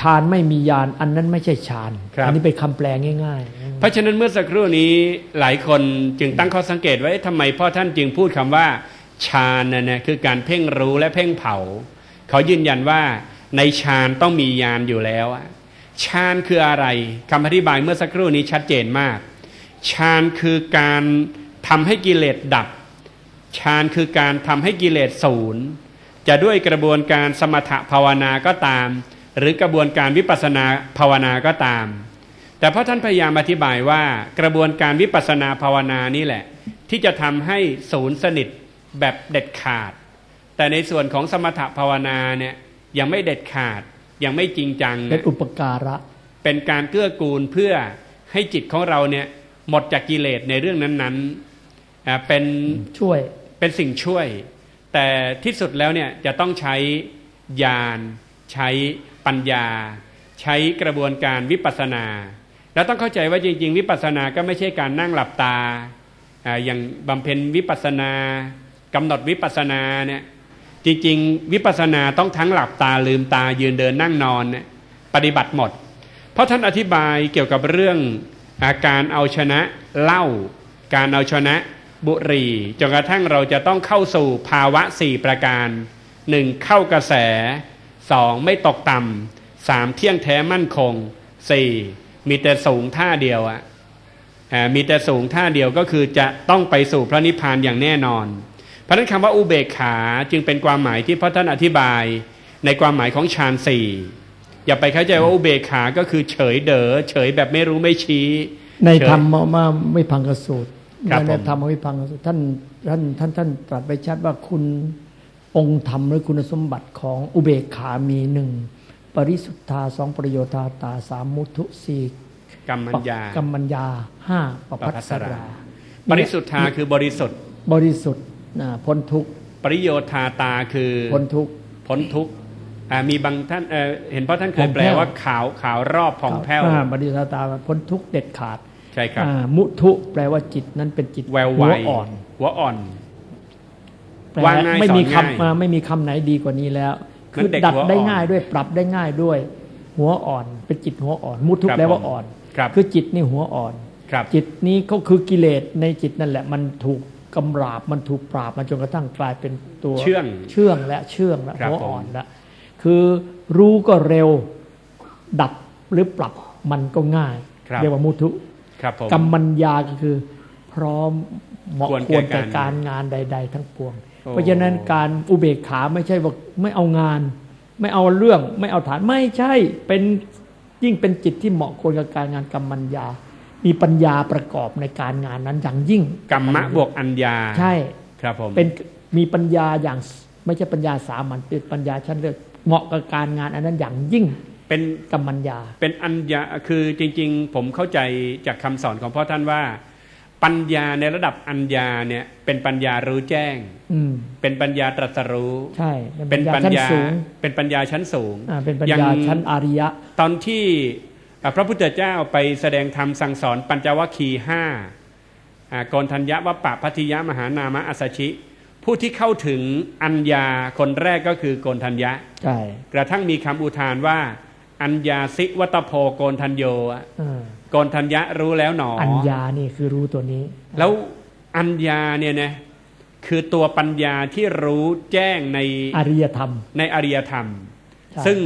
ฌานไม่มีญาณอันนั้นไม่ใช่ฌานอันนี้เป็นคำแปลง่าย ๆ เพราะฉะนั้นเมื่อสักครู่นี้หลายคนจึงตั้งข้อสังเกตไว้ทำไมพ่อท่านจึงพูดคำว่าฌานนะนะคือการเพ่งรู้และเพ่งเผา เขายืนยันว่าในฌานต้องมีญาณอยู่แล้ว ฌานคืออะไรคำอธิบายเมื่อสักครู่นี้ชัดเจนมากฌานคือการทำให้กิเลสดับฌานคือการทำให้กิเลสศูนย์จะด้วยกระบวนการสมถภาวนาก็ตาม หรือกระบวนการวิปัสสนาภาวนาก็ตาม แต่พระท่านพยายามอธิบายว่ากระบวนการวิปัสสนาภาวนานี่แหละ ที่จะทำให้ศูนย์สนิทแบบเด็ดขาด แต่ในส่วนของสมถภาวนาเนี่ยยังไม่เด็ดขาด ยังไม่จริงจังเป็นอุปการะ เป็นการเกื้อกูลเพื่อให้จิตของเราเนี่ยหมดจากกิเลสในเรื่องนั้นๆอ่าเป็นช่วยเป็นสิ่งช่วย แต่ที่สุดแล้วเนี่ยจะต้องใช้ญาณใช้ปัญญา ใช้กระบวนการวิปัสสนา แล้วต้องเข้าใจว่าจริง ๆ วิปัสสนาก็ไม่ใช่การนั่งหลับตาอ่าอย่างบำเพ็ญวิปัสสนากำหนดวิปัสสนาเนี่ย จริง ๆ วิปัสสนาต้องทั้งหลับตาลืมตายืนเดินนั่งนอนปฏิบัติหมด เพราะท่านอธิบายเกี่ยวกับเรื่องอาการเอาชนะเหล้าการเอาชนะบุหรี่จนกระทั่งเราจะต้องเข้าสู่ภาวะสี่ประการหนึ่งเข้ากระแสสองไม่ตกต่ำสามเที่ยงแท้มั่นคงสี่มีแต่สูงท่าเดียวอะอ่ามีแต่สูงท่าเดียวก็คือจะต้องไปสู่พระนิพพานอย่างแน่นอน เพราะฉะนั้นคำว่าอุเบกขาจึงเป็นความหมายที่พระท่านอธิบายในความหมายของฌานสี่อย่าไปเข้าใจว่าอุเบกขาก็คือเฉยเด๋อเฉยแบบไม่รู้ไม่ชี้ ในเฉยธรรมมาไม่พังกสูตรครับในผมธรรมไม่พังกสูตรท่านท่านท่านท่านตรัสไปชัดว่าคุณองค์ธรรมหรือคุณสมบัติของอุเบกขามีหนึ่งปริสุทธาสองประโยชน์ตาสามมุทุสี่กรรมัญญากัมมัญญาห้าปปัสสรา ปริสุทธาคือบริสุทธิ์ บริสุทธิ์ นะพ้นทุกข์ปริโยธาตาคือพ้นทุกข์พ้นทุกข์อ่ามีบางท่านเอ่อเห็นพ่อท่านเคยผ่องแปลแผ้วว่าขาวขาวรอบผ่องแผ้วอ่าบริสุทธาพ้นทุกข์เด็ดขาดใช่ครับอ่ามุทุแปลว่าจิตนั้นเป็นจิตแววไวหัวอ่อน หัวอ่อนแปลว่าง่ายไม่มีสอนง่ายคำอ่าไม่มีคำไหนดีกว่านี้แล้วงั้นคือเด็กดัดหัวอ่อนได้ง่ายด้วยปรับได้ง่ายด้วย หัวอ่อน เป็นจิตหัวอ่อน มุทุครับแปลว่าผมอ่อนครับคือจิตนี่หัวอ่อนครับจิตนี้ก็คือกิเลสในจิตนั่นแหละ มันถูก กำราบมันถูกปราบมันจนกระทั่งกลายเป็นตัวเชื่องเชื่องและเชื่องและครับหัวผมอ่อนละคือรู้ก็เร็วดับหรือปรับมันก็ง่ายครับเรียกว่ามุทุครับผมกรรมัญญาก็คือ พร้อมเหมาะควรควรแก่แก่การการงานใด ๆ ทั้งปวงโอ้เพราะฉะนั้นการอุเบกขาไม่ใช่ว่าไม่เอางาน ไม่เอาเรื่องไม่เอาฐานไม่ใช่เป็นยิ่งเป็นจิตที่เหมาะควรกับการงานกรรมัญญา มีปัญญาประกอบในการงานนั้นอย่างยิ่ง กรรมะบวกอัญญาใช่ครับผมเป็นมีปัญญาอย่างไม่ใช่ปัญญาสามัญเป็นปัญญาชั้นเลิศเหมาะกับการงานอันนั้นอย่างยิ่งเป็นกรรมัญญา เป็นอัญญาคือจริง ๆ ผมเข้าใจจากคำสอนของพ่อท่านว่า ปัญญาในระดับอัญญาเนี่ย เป็นปัญญารู้แจ้งอืมเป็นปัญญาตรัสรู้ใช่เป็เป็นนปัปัญญญาชั้นญาสูงเป็นปัญญาชั้นสูงอ่าเป็นปัญอย่ญางชั้นอาริยะ ตอนที่อ่า พระพุทธเจ้าไปแสดงธรรมสั่งสอนปัญจวัคคีย์ห้าอ่าโกนทัญญะวัปปะพัทธิยะมหานามะอัสสชิ ผู้ที่เข้าถึงอัญญาคนแรกก็คือโกนทัญญะใช่กระทั่งมีคำอุทานว่า อัญญาสิวัตโพโกนทัญโยอะอ่าโกนทัญญะรู้แล้วหนออัญญานี่คือรู้ตัวนี้ แล้วอัญญาเนี่ยนะคือตัวปัญญาที่รู้แจ้งในอริยธรรม ในอริยธรรมใช่ซึ่ง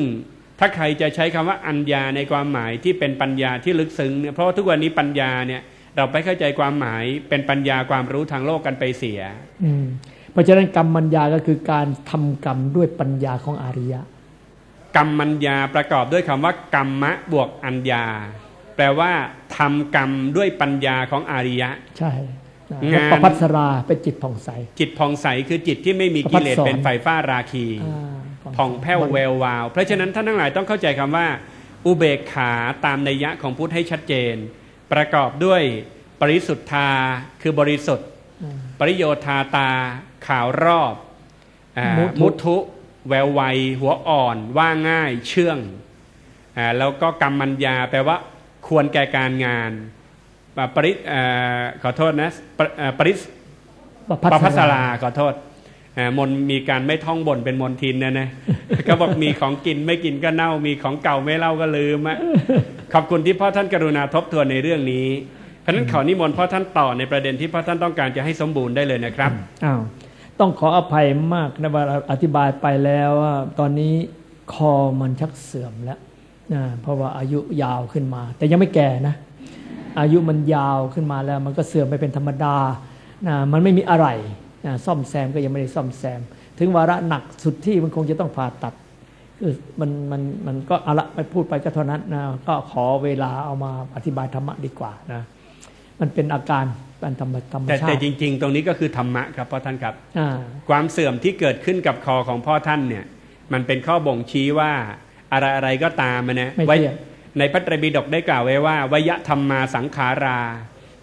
ถ้าใครจะใช้คำว่าอัญญาในความหมายที่เป็นปัญญาที่ลึกซึ้งเนี่ยเพราะว่าทุกวันนี้ปัญญาเนี่ยเราไปเข้าใจความหมายเป็นปัญญาความรู้ทางโลกกันไปเสีย อืมเพราะฉะนั้นกรรมัญญาก็คือการทำกรรมด้วยปัญญาของอริยะ กรรมัญญาประกอบด้วยคำว่ากรรมะบวกอัญญา แปลว่าทำกรรมด้วยปัญญาของอาริยะ ใช่นะงานประพัสราเป็นจิตผ่องใส จิตผ่องใสคือจิตที่ไม่มีกิเลสประพัดสอนเป็นไฟฟ้าราคีอ่า ผ่องแผ้วแวววาว เพราะฉะนั้นท่านทั้งหลายต้องเข้าใจคำว่า อุเบกขาตามนัยยะของพุทธให้ชัดเจน ประกอบด้วยปริสุทธาคือบริสุทธิ์อ่าปริโยธาตาขาวรอบอามุทุมุทุแววไวหัวอ่อนว่าง่ายเชื่องอาแล้วก็กรรมัญญาแปลว่าควรแก่การงานอ่าปริอ่าขอโทษนะปริอ่าปริสประปพัสราราขอโทษอ่า มนมีการไม่ท่องบ่นเป็นมนทินนะนะก็บอกมีของกินไม่กินก็เน่า มีของเก่าไม่เล่าก็ลืมอะขอบคุณที่พ่อท่านกรุณาทบทวนในเรื่องนี้เพราะฉะนั้นขอนิมนต์พ่อท่านต่อในประเด็นที่พ่อท่านต้องการจะให้สมบูรณ์ได้เลยนะครับอ้าวต้องขออภัยมากนะว่าอธิบายไปแล้วว่าตอนนี้คอมันชักเสื่อมแล้วนะเพราะว่าอายุยาวขึ้นมา แต่ยังไม่แก่นะอายุมันยาวขึ้นมาแล้ว มันก็เสื่อมไปเป็นธรรมดานะมันไม่มีอะไรนะ ซ่อมแซมก็ยังไม่ได้ซ่อมแซม ถึงวาระหนักสุดที่มันคงจะต้องผ่าตัดคือมันมันมันก็เอาละไม่พูดไปก็เท่านั้นนะก็ขอเวลาเอามาอธิบายธรรมะดีกว่านะมันเป็นอาการเป็นธรรมธรรมแต่ชาแต่ติจริง ๆ ตรงนี้ก็คือธรรมะครับพ่อท่านครับอ่าความเสื่อมที่เกิดขึ้นกับคอของพ่อท่านเนี่ย มันเป็นข้อบ่งชี้ว่าอะไรอะไรก็ตามอะนะไม่ไว้เที่ยงในพระไตรปิฎกได้กล่าวไว้ว่าวยธรรมมาสังขารา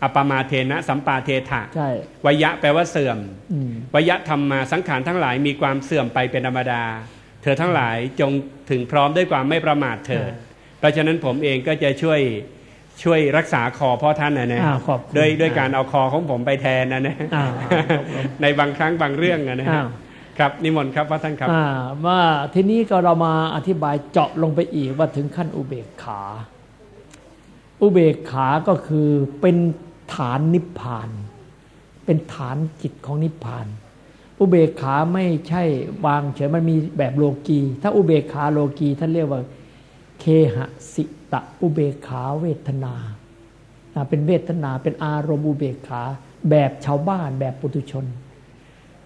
อปมาเทนะ สัมปาเทถะใช่วยะแปลว่าเสื่อมอืมวยธรรมมาสังขารทั้งหลายมีความเสื่อมไปเป็นธรรมดา เธอทั้งหลายจงถึงพร้อมด้วยความไม่ประมาทเถิดเพราะฉะนั้นผมเองก็จะช่วยช่วยรักษาคอพ่อท่านนะนะอ่าขอบคุณด้วยด้วยการเอาคอของผมไปแทนนะนะอ่าในบางครั้งบางเรื่องนะนะอ้าวครับนิมนต์ครับพ่อท่านครับอ่าว่าทีนี้ก็เรามาอธิบายเจาะลงไปอีกว่าถึงขั้นอุเบกขา อุเบกขาก็คือเป็น ฐานนิพพาน เป็นฐานจิตของนิพพาน อุเบกขาไม่ใช่วางเฉยมันมีแบบโลกี ถ้าอุเบกขาโลกีท่านเรียกว่าเคหสิตะอุเบกขาเวทนา เป็นเวทนาเป็นอารมณ์อุเบกขาแบบชาวบ้านแบบปุถุชน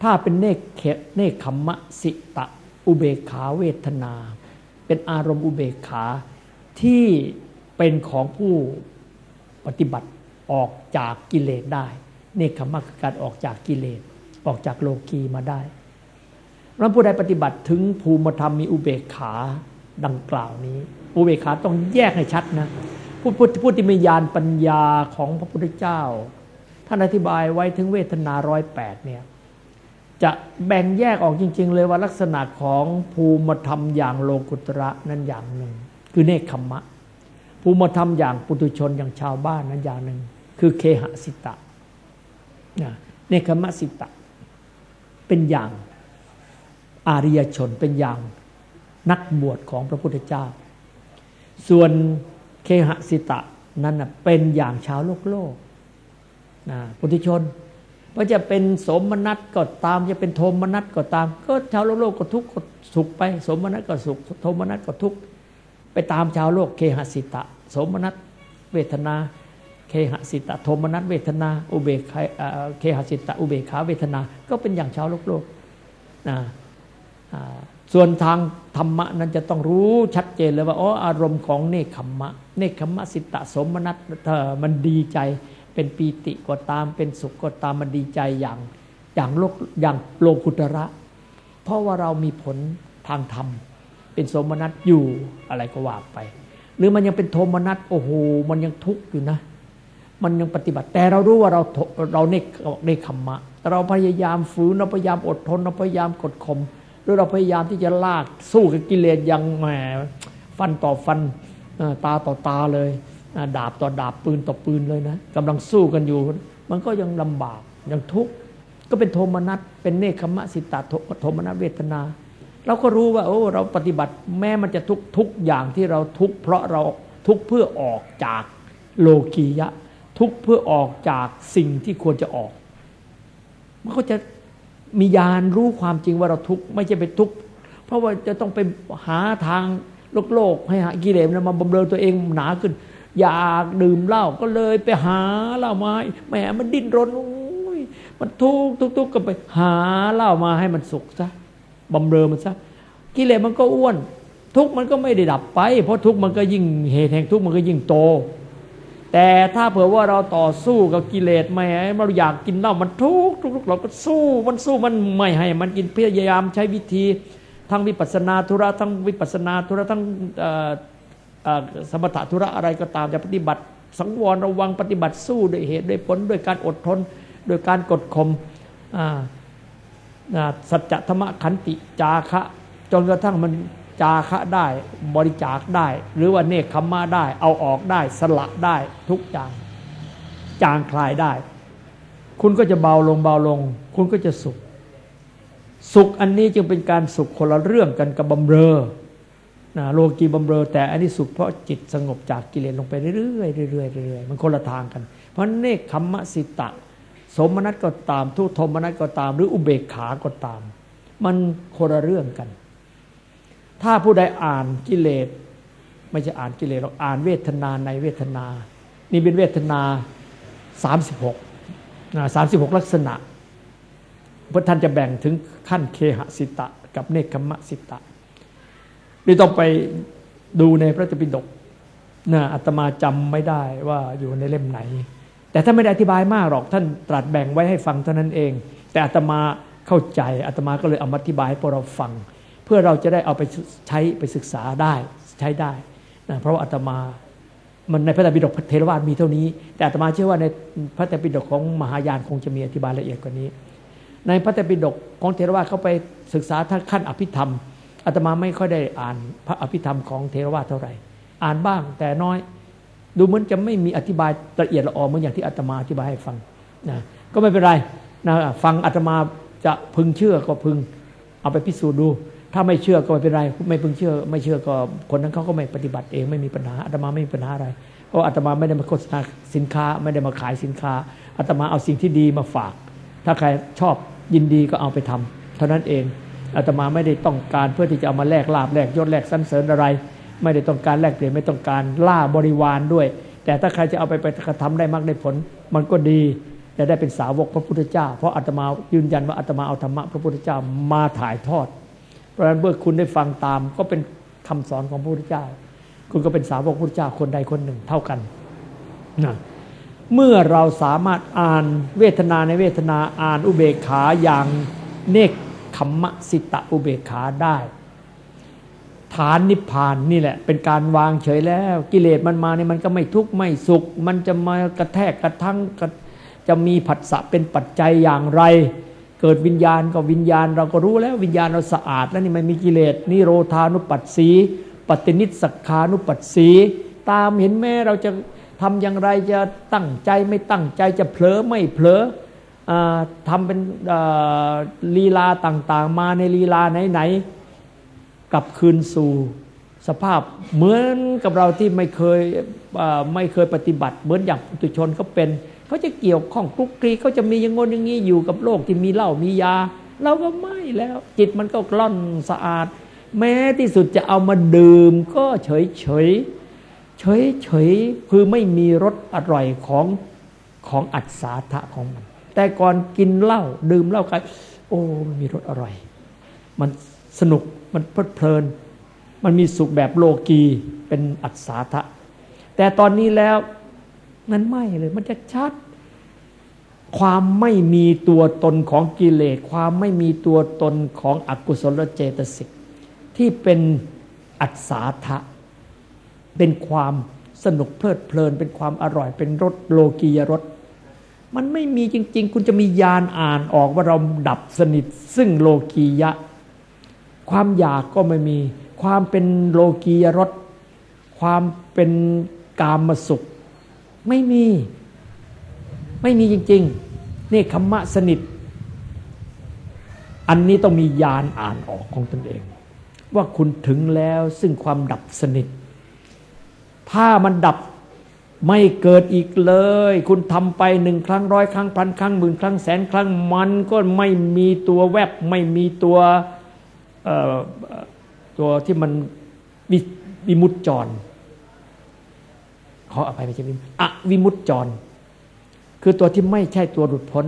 ถ้าเป็นเนกเขเนกขมมะสิตะอุเบกขาเวทนา เป็นอารมณ์อุเบกขาที่เป็นของผู้ปฏิบัติ ออกจากกิเลสได้เนกขมะคือการออกจากกิเลสออกจากโลกีมาได้แล้วผู้ใดปฏิบัติถึงภูมิธรรมมีอุเบกขาดังกล่าวนี้ อุเบกขาต้องแยกให้ชัดนะผู้ผู้ผู้ที่มีญาณปัญญาของพระพุทธเจ้า ท่านอธิบายไว้ถึงเวทนาร้อยแปดเนี่ยจะแบ่งแยกออกจริง ๆ เลยว่าลักษณะของภูมิธรรมอย่างโลกุตระนั้นอย่างหนึ่ง คือเนคขมมะภูมิธรรมอย่างปุถุชนอย่างชาวบ้านนั้นอย่างหนึ่ง คือเคหสิตะนะเนคขมสิตะ เป็นอย่างอาริยชนเป็นอย่างนักบวชของพระพุทธเจ้า ส่วนเคหสิตะนั้นเป็นอย่างชาวโลกโลกนะปุถุชนว่าจะเป็นสมนัตก็ตาม จะเป็นโทมนัตก็ตาม ก็ชาวโลกโลกก็ทุกข์ก็สุขไป สมนัตก็สุข โทมนัตก็ทุกข์ไปตามชาวโลกเคหสิตะ สมนัตเวทนา เคหสิตะโทมนัตเวทนา อุเบกขาเคหสิตะอุเบกขาเวทนา ก็เป็นอย่างชาวโลกโลกนะส่วนทางธรรมะนั้นจะต้องรู้ชัดเจนเลยว่าอ๋ออารมณ์ของเนคขมมะ เนคขมมะสิตะสมนัตเอ่อมันดีใจ เป็นปีติก็ตามเป็นสุขก็ตามมันดีใจอย่างอย่างโลกอย่างโลกุตระ เพราะว่าเรามีผลทางธรรม เป็นสมนัตอยู่อะไรก็ว่าไป หรือมันยังเป็นโทมนัตโอ้โหมันยังทุกข์อยู่นะ มันยังปฏิบัติ แต่เรารู้ว่าเราเราเนกเนกขมมะเราพยายามฝืนเราพยายามอดทนเราพยายามกดข่มหรือเราพยายามที่จะลากสู้กับกิเลสอย่างแหมฟันต่อฟันตาต่อตาเลยดาบต่อดาบปืนต่อปืนเลยนะกำลังสู้กันอยู่ มันก็ยังลำบากยังทุกข์ก็เป็นโทมนัสเป็นเนคขมะสิตาโทมนัสเวทนา เราก็รู้ว่าโอ้เราปฏิบัติแม้มันจะทุกทุกอย่างที่เราทุกเพราะเราทุกเพื่อออกจากโลกียะ ทุกเพื่อออกจากสิ่งที่ควรจะออก มันก็จะมีญาณรู้ความจริงว่าเราทุกข์ไม่ใช่ไปทุกข์เพราะว่าจะต้องไปหาทางโลกโลกให้หากิเลสนมาบำเรอตัวเองหนาขึ้น อยากดื่มเหล้าก็เลยไปหาเหล้ามาแหมมันดิ้นรนมันทุกข์ทุกข์ทุกก็ไปหาเหล้ามาให้มันสุขซะบำเรอมันซะกิเลสมันก็อ้วน ทุกข์มันก็ไม่ได้ดับไป เพราะทุกข์มันก็ยิ่งเหตุแห่งทุกข์มันก็ยิ่งโต แต่ถ้าเผื่อว่าเราต่อสู้กับกิเลสไม่ให้เราอยากกินเหล้ามันทุกข์ทุกข์เราก็สู้มันสู้มันไม่ให้ มันกินพยายามใช้วิธี ทั้งวิปัสนาธุระทั้งวิปัสนาธุระทั้งสมถะธุระอะไรก็ตามจะปฏิบัติ สังวรระวังปฏิบัติสู้ด้วยเหตุด้วยผลด้วยการอดทนด้วยการกดข่มสัจธรรมขันติจาคะ จนกระทั่งมัน จาคะได้บริจาคได้ หรือว่าเนคขมมาได้ เอาออกได้สละได้ทุกอย่าง จางคลายได้ คุณก็จะเบาลงเบาลง คุณก็จะสุข สุขอันนี้จึงเป็นการสุขคนละเรื่องกันกับบำเรอนะโลกีบำเรอ แต่อันนี้สุขเพราะจิตสงบจากกิเลสลงไปเรื่อยๆเรื่อยๆเรื่อยๆมันคนละทางกัน เพราะเนคขมมะสิตะ สมนัตก็ตาม ทุทมนัตก็ตาม หรืออุเบกขาก็ตาม มันคนละเรื่องกัน ถ้าผู้ใดอ่านกิเลสไม่ใช่อ่านกิเลสหรอกอ่านเวทนาในเวทนา นี่เป็นเวทนา 36นะ36 ลักษณะพระท่านจะแบ่งถึงขั้นเคหสิตะ กับเนคขมะสิตะ นี่ต้องไปดูในพระธรรมปิฎกนะอาตมาจำไม่ได้ว่าอยู่ในเล่มไหน แต่ถ้านไม่ได้อธิบายมากหรอกท่านตรัสแบ่งไว้ให้ฟังเท่านั้นเอง แต่อาตมาเข้าใจอาตมาก็เลยเอามาอธิบายให้พวกเราฟัง เพื่อเราจะได้เอาไปใช้ไปศึกษาได้ใช้ได้นะเพราะว่าอาตมามันในพระไตรปิฎกเทรวาสมีเท่านี้ แต่อาตมาเชื่อว่าในพระไตรปิฎกของมหายานคงจะมีอธิบายละเอียดกว่านี้ ในพระไตรปิฎกของเทรวาสเขาไปศึกษาท่านขั้นอภิธรรมอาตมาไม่ค่อยได้อ่านพระอภิธรรมของเทรวาสเท่าไหร่ อ่านบ้างแต่น้อย ดูเหมือนจะไม่มีอธิบายละเอียดละออเหมือนอย่างที่อาตมาอธิบายให้ฟังนะก็ไม่เป็นไรนะฟังอาตมาจะพึงเชื่อก็พึงเอาไปพิสูจน์ดู ถ้าไม่เชื่อก็ไม่เป็นไรไม่พึงเชื่อ ไม่เชื่อก็คนนั้นเขาก็ไม่ปฏิบัติเองไม่มีปัญหาอาตมาไม่มีปัญหาอะไร เพราะอาตมาไม่ได้มาโฆษณาสินค้า ไม่ได้มาขายสินค้าอาตมาเอาสิ่งที่ดีมาฝาก ถ้าใครชอบยินดีก็เอาไปทำเท่านั้นเองอาตมาไม่ได้ต้องการเพื่อที่จะเอามาแลกลาบแลกยศแลกสันเสริญอะไร ไม่ได้ต้องการแลกเปลี่ยนไม่ต้องการล่าบริวารด้วย แต่ถ้าใครจะเอาไปไปกระทำได้มากได้ผล มันก็ดีจะได้เป็นสาวกพระพุทธเจ้า เพราะอาตมายืนยันว่าอาตมาเอาธรรมะพระพุทธเจ้ามาถ่ายทอด เพราะฉะนั้นเมื่อคุณได้ฟังตามก็เป็นคำสอนของพระพุทธเจ้า คุณก็เป็นสาวกพระพุทธเจ้าคนใดคนหนึ่งเท่ากันนะเมื่อเราสามารถอ่านเวทนาในเวทนาอ่านอุเบกขาอย่างเนกขมมะสิตะอุเบกขาได้ ฐานนิพพานนี่แหละ เป็นการวางเฉยแล้ว กิเลสมันมาเนี่ยมันก็ไม่ทุกข์ไม่สุข มันจะมากระแทกกระทั่งจะมีผัสสะเป็นปัจจัยอย่างไร เกิดวิญญาณก็วิญญาณ เราก็รู้แล้ววิญญาณเราสะอาดแล้วนี่ไม่มีกิเลสนิโรธานุปัสสีปฏินิสักขานุปัสสีตามเห็นแม่เราจะทำอย่างไรจะตั้งใจไม่ตั้งใจจะเผลอไม่เผลอทำเป็นลีลาต่างๆ มาในลีลาไหนๆกลับคืนสู่สภาพเหมือนกับเราที่ไม่เคยไม่เคยปฏิบัติ เหมือนอย่างปุถุชนเขาเป็น เขาจะเกี่ยวข้องคลุกคลีเขาจะมีอย่างงนอย่างนี้อยู่กับโลกที่มีเหล้ามียา เราก็ไม่แล้ว จิตมันก็กล่อนสะอาด แม้ที่สุดจะเอามาดื่ม ก็เฉยเฉยเฉยเฉยคือไม่มีรสอร่อยของของอัศาทะของมัน แต่ก่อนกินเหล้าดื่มเหล้ากันโอ้มันมีรสอร่อย มันสนุกมันเพลิดเพลิน มันมีสุขแบบโลกีเป็นอัศาทะแต่ตอนนี้แล้วนั้นไม่เลยมันจะชัด ความไม่มีตัวตนของกิเลสความไม่มีตัวตนของอกุศลเจตสิกที่เป็นอัศาทะเป็นความสนุกเพลิดเพลิน เป็นความอร่อยเป็นรสโลกียรสมันไม่มีจริง ๆ คุณจะมียานอ่านออกว่าเราดับสนิทซึ่งโลกียะ ความอยากก็ไม่มี ความเป็นโลกียรสความเป็นกามสุข ไม่มี ไม่มีจริง ๆ นี่คำมะสนิท อันนี้ต้องมียานอ่านออกของตนเอง ว่าคุณถึงแล้วซึ่งความดับสนิท ถ้ามันดับไม่เกิดอีกเลย คุณทำไปหนึ่งครั้งร้อยครั้งพันครั้งหมื่นครั้งแสนครั้งมันก็ไม่มีตัวแวบไม่มีตัวตัวที่มันวิมุตจรขออภัยไม่ใช่วิมอวิมุตจร คือตัวที่ไม่ใช่ตัวหลุดพ้น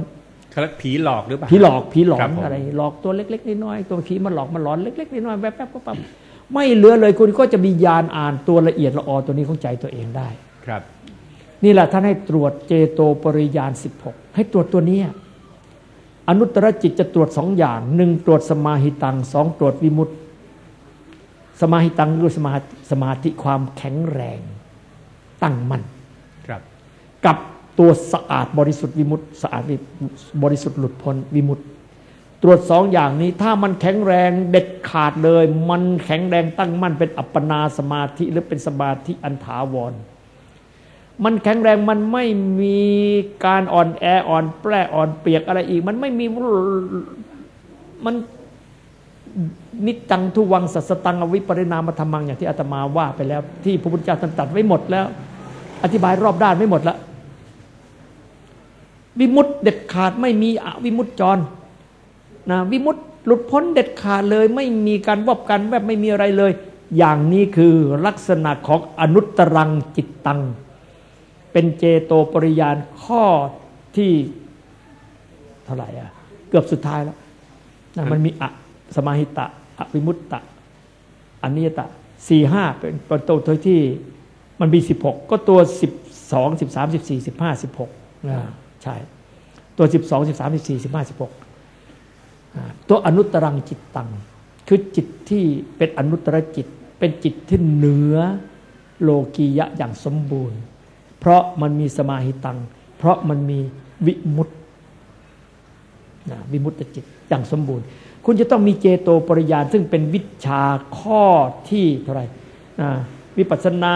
เขาเรียกผีหลอกหรือเปล่าผีหลอกผีหลอนอะไร หลอกตัวเล็กๆน้อยๆตัวผีมาหลอกมาหลอนเล็กๆน้อยๆแวบๆก็ปั๊บไม่เหลือเลยคุณก็จะมียานอ่านตัวละเอียดละออตัวนี้ของใจตัวเองได้ครับ นี่แหละท่านให้ตรวจเจโตปริยาน 16 ให้ตรวจตัวนี้อนุตตรจิตจะตรวจสองอย่างหนึ่งตรวจสมาหิตังสองตรวจวิมุตติ สมาหิตังด้วยสมาสมาธิความแข็งแรง ตั้งมั่นครับ กับ ตัวสะอาดบริสุทธิ์วิมุตติสะอาดบริสุทธิ์หลุดพ้นวิมุตติตรวจสองอย่างนี้ถ้ามันแข็งแรงเด็ดขาดเลย มันแข็งแรงตั้งมั่นเป็นอัปปนาสมาธิหรือเป็นสมาธิอันถาวร มันแข็งแรงมันไม่มีการอ่อนแออ่อนแปรอ่อนเปียกอะไรอีก มันไม่มีมันนิจังทุวังสัสตังอวิปริณามธรรมังอย่างที่อาตมาว่าไปแล้ว ที่พระพุทธเจ้าท่านตัดไว้หมดแล้ว อธิบายรอบด้านไม่หมดแล้ว วิมุตเด็ดขาดไม่มีอวิมุตจรนะวิมุตหลุดพ้นเด็ดขาดเลยไม่มีการวบกันแบบไม่มีอะไรเลย อย่างนี้คือลักษณะของอนุตตรังจิตตัง เป็นเจโตปริยานข้อที่เท่าไหร่อะเกือบสุดท้ายแล้วนะมันมีอะสมาหิตะอวิมุตตะอนิยตะสี่ห้าเป็นเป็นตัวที่มันมีสิบหกก็ตัวสิบสองสิบสามสิบสี่สิบห้าสิบหก ใช่ ตัวสิบสองสิบสามสิบสี่สิบห้าสิบหกตัวอนุตรังจิตตัง คือจิตที่เป็นอนุตรจิต เป็นจิตที่เหนือโลกียะอย่างสมบูรณ์ เพราะมันมีสมาหิตัง เพราะมันมีวิมุตตินะวิมุตติจิตอย่างสมบูรณ์ คุณจะต้องมีเจโตปริยานซึ่งเป็นวิชาข้อที่เท่าไหร่วิปัสสนา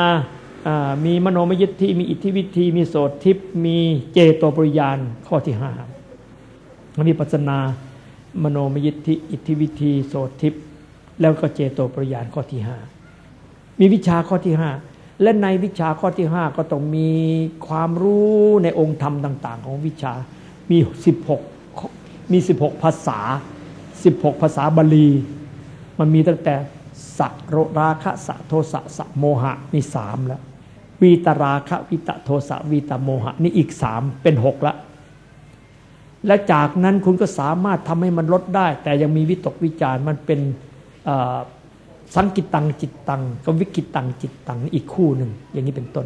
มีมโนมยิทธิมีอิทธิวิธี มีโสตทิพมีเจโตปริยานข้อที่ห้ามันมีปัสนามโนมยิทธิ อิทธิวิธีโสตทิพแล้วก็เจโตปริยานข้อที่ห้ามีวิชาข้อที่ห้าและในวิชาข้อที่ห้าก็ต้องมีความรู้ในองค์ธรรมต่าง ๆ ของวิชามี16มี 16 ภาษา 16 ภาษาบาลี มันมีตั้งแต่สักโรราคะสะโทสะสะโมหะนี่สามแล้ว วีตราคะวิตะโทสะวีตโมหะ นี่อีกสามเป็นหกละ และจากนั้นคุณก็สามารถทำให้มันลดได้ แต่ยังมีวิตกวิจารมันเป็นสังกิตตังจิตตังกับวิกิตตังจิตตังอีกคู่หนึ่งอย่างนี้เป็นต้น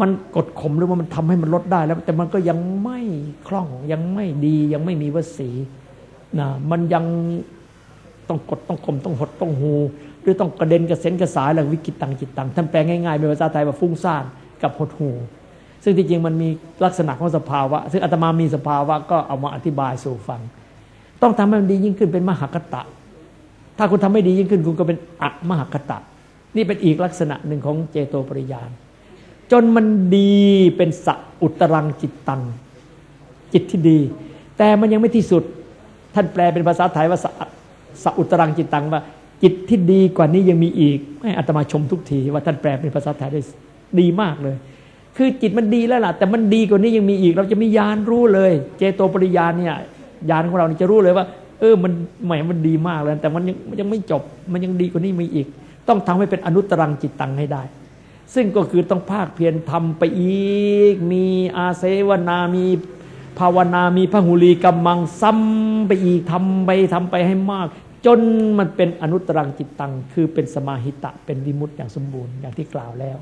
มันกดข่มหรือว่ามันทำให้มันลดได้แล้ว แต่มันก็ยังไม่คล่องยังไม่ดียังไม่มีวสีนะมันยัง ต้องกดต้องข่มต้องหดต้องหู หรือต้องกระเด็นกระเซ็นกระสายแล้ววิกิตตังจิตตังท่านแปลง่ายๆเป็นภาษาไทยว่าฟุ้งซ่านกับหดหู ซึ่งที่จริงมันมีลักษณะของสภาวะ ซึ่งอาตมามีสภาวะก็เอามาอธิบายสู่ฟัง ต้องทำให้มันดียิ่งขึ้นเป็นมหากตะ ถ้าคุณทำไม่ดียิ่งขึ้นคุณก็เป็นอะมหากตะ นี่เป็นอีกลักษณะหนึ่งของเจโตปริยาน จนมันดีเป็นสัอุตรังจิตตังจิตที่ดี แต่มันยังไม่ที่สุดท่านแปลเป็นภาษาไทยว่าสะ สอุตรังจิตตังว่าจิตที่ดีกว่านี้ยังมีอีกให้อัตมาชมทุกทีว่าท่านแปลเป็นภาษาไทยได้ดีมากเลย คือจิตมันดีแล้วล่ะ แต่มันดีกว่านี้ยังมีอีก เราจะมียานรู้เลย เจโตปริยานเนี่ยยานของเราจะรู้เลยว่า เออมันใหม่มันดีมากเลยแต่มันยังยังไม่จบ มันยังดีกว่านี้มีอีก ต้องทำให้เป็นอนุตรังจิตตังให้ได้ ซึ่งก็คือต้องภาคเพียรทำไปอีก มีอาเสวนามี ภาวนามีพหุลีกำมังซ้ำไปอีกทำไปทำไปให้มาก จนมันเป็นอนุตรังจิตตัง คือเป็นสมาหิตะเป็นวิมุตติอย่างสมบูรณ์อย่างที่กล่าวแล้ว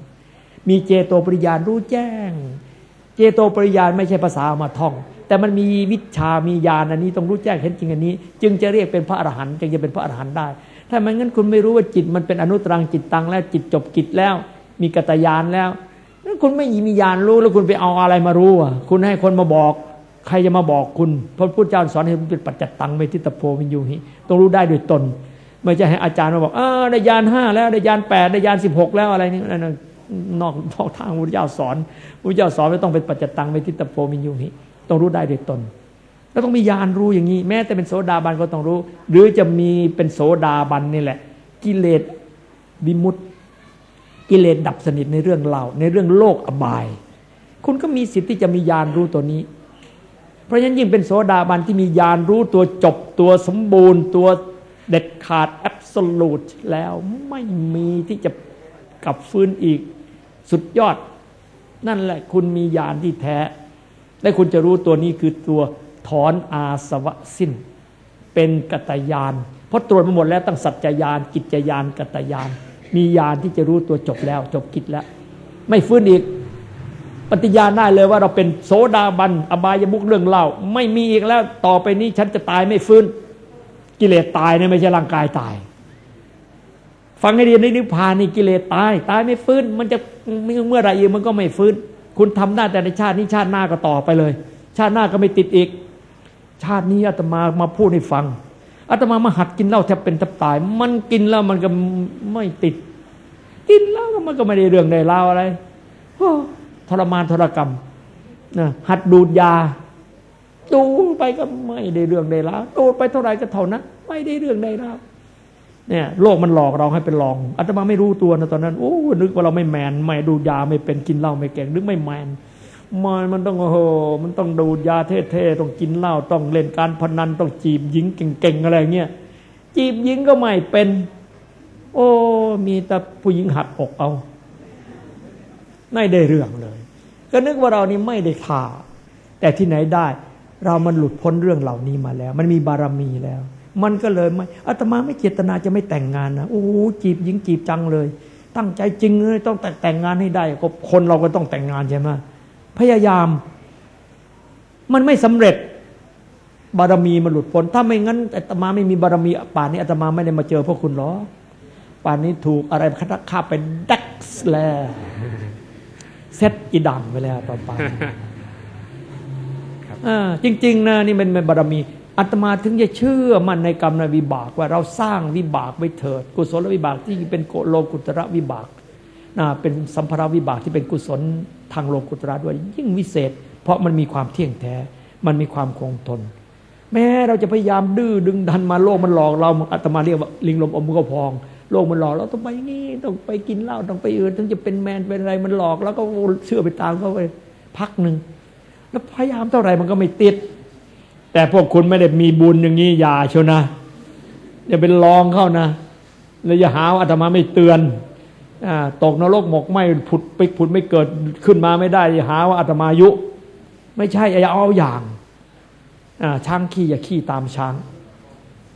มีเจโตปริยานรู้แจ้ง เจโตปริยานไม่ใช่ภาษาอามาท่อง แต่มันมีวิชามีญาณอันนี้ต้องรู้แจ้งเห็นจริงอันนี้ จึงจะเรียกเป็นพระอรหันต์จึงจะเป็นพระอรหันต์ได้ ถ้าไม่งั้นคุณไม่รู้ว่าจิตมันเป็นอนุตรังจิตตังแล้วจิตจบกิจแล้ว มีกัตยานแล้วคุณไม่มีญาณรู้แล้วคุณไปเอาอะไรมารู้อะคุณให้คนมาบอก ใครจะมาบอกคุณพระพุทธเจ้าสอนให้เป็นปัจจตังเมติตโพวินยูหิต้องรู้ได้โดยตน ไม่ใช่ให้อาจารย์มาบอกออได้ญาณห้าแล้วได้ญาณแปดได้ญาณสิบหกแล้วอะไรนี่นั่นนอกนอกทางพุทธเจ้าสอนพุทธเจ้าสอนไม่ต้องเป็นปัจจตังไม่ทิตโพมินยุหิต้องรู้ได้โดยตนแล้วต้องมีญาณรู้อย่างนี้ แม้แต่เป็นโสดาบันก็ต้องรู้ หรือจะมีเป็นโสดาบันนี่แหละ กิเลสวิมุตติกิเลสดับสนิทในเรื่องเราในเรื่องโลกอบาย คุณก็มีสิทธิ์ที่จะมีญาณรู้ตัวนี้ เพราะฉะนั้นยิ่งเป็นโสดาบันที่มีญาณรู้ตัวจบตัวสมบูรณ์ ตัวเด็ดขาดแอบสูตแล้วไม่มีที่จะกลับฟื้นอีกสุดยอด นั่นแหละคุณมีญาณที่แท้ และคุณจะรู้ตัวนี้คือตัวถอนอาสวะสิ้น เป็นกัตยานเพราะตรวจมาหมดแล้วตั้งสัจจยานกิจยานกัตยาน มีญาณที่จะรู้ตัวจบแล้ว จบกิจแล้ว ไม่ฟื้นอีก ปฏิญาณได้เลยว่าเราเป็นโสดาบันอบายมุกเรื่องเล่า ไม่มีอีกแล้วต่อไปนี้ฉันจะตายไม่ฟื้น กิเลสตายเนี่ยไม่ใช่ร่างกายตาย ฟังให้ดีในนิพพานนี่กิเลสตาย ตายไม่ฟื้น มันจะเมื่อไรอีกมันก็ไม่ฟื้น คุณทำได้แต่ในชาตินี้ชาติหน้าก็ต่อไปเลย ชาติหน้าก็ไม่ติดอีก ชาตินี้อาตมามาพูดให้ฟังอาตมามาหัดกินเหล้าแทบเป็นแทบตาย มันกินแล้วมันก็ไม่ติด กินแล้วมันก็ไม่ได้เรื่องใดราวอะไร ทรมานทรกรรมนะหัดดูดยา ดูไปก็ไม่ได้เรื่องใดราวดูดไปเท่าไรก็เท่านั้น ไม่ได้เรื่องใดราวเนี่ยโลกมันหลอกเราให้เป็นลองอาตมาไม่รู้ตัวนะตอนนั้นโอ้นึกว่าเราไม่แมนไม่ดูยาไม่เป็นกินเหล้าไม่เก่งนึกไม่แมนมันมันต้องโอ้โหมันต้องดูยาเท่ๆต้องกินเหล้าต้องเล่นการพนันต้องจีบหญิงเก่งๆอะไรเงี้ยจีบหญิงก็ไม่เป็น โอ้มีแต่ผู้หญิงหักอกเอา ไม่ได้เรื่องเลย ก็นึกว่าเรานี่ไม่ได้ท่า แต่ที่ไหนได้ เรามันหลุดพ้นเรื่องเหล่านี้มาแล้ว มันมีบารมีแล้ว มันก็เลยไม่อาตมาไม่เจตนาจะไม่แต่งงานนะโอ้จีบหญิงจีบจังเลย ตั้งใจจริงเลยต้องแต่งงานให้ได้ก็คนเราก็ต้องแต่งงานใช่ไหมพยายาม มันไม่สำเร็จบารมีมันหลุดพ้น ถ้าไม่งั้นอาตมาไม่มีบารมีป่านนี้อาตมาไม่ได้มาเจอพวกคุณหรอป่านนี้ถูกอะไรคัดฆ่าเป็นดักแล้ว เซตอีดังไปแล้วป่าป่าอ่าจริง ๆ นะนี่มันเป็นบารมีอาตมาถึงจะเชื่อมันในกรรมในวิบากว่าเราสร้างวิบากไว้เถิด กุศลวิบากที่เป็นโลกุตระวิบากนะเป็นสัมภาระวิบากที่เป็นกุศลทางโลกุตระด้วยยิ่งวิเศษ เพราะมันมีความเที่ยงแท้ มันมีความคงทน แม้เราจะพยายามดื้อดึงดันมาโลกมันหลอกเราอาตมาเรียกว่าลิงลมอมมือก็พอง โลกมันหลอกเราต้องไปนี่ต้องไปกินเหล้าต้องไปอื่นถึงจะเป็นแมนเป็นอะไรมันหลอก แล้วก็เชื่อไปตามเขาไปพักหนึ่งแล้วพยายามเท่าไหร่มันก็ไม่ติด แต่พวกคุณไม่ได้มีบุญอย่างนี้อย่าเชียวนะอย่าเป็นลองเข้านะแล้วอย่าหาว่าอาตมาไม่เตือนอตกนรกหมกไหมผุดไปผุดไม่เกิดขึ้นมาไม่ได้หาว่าอาตมายุ ไม่ใช่อย่าเอาอย่างช้างขี้อย่าขี้ตามช้าง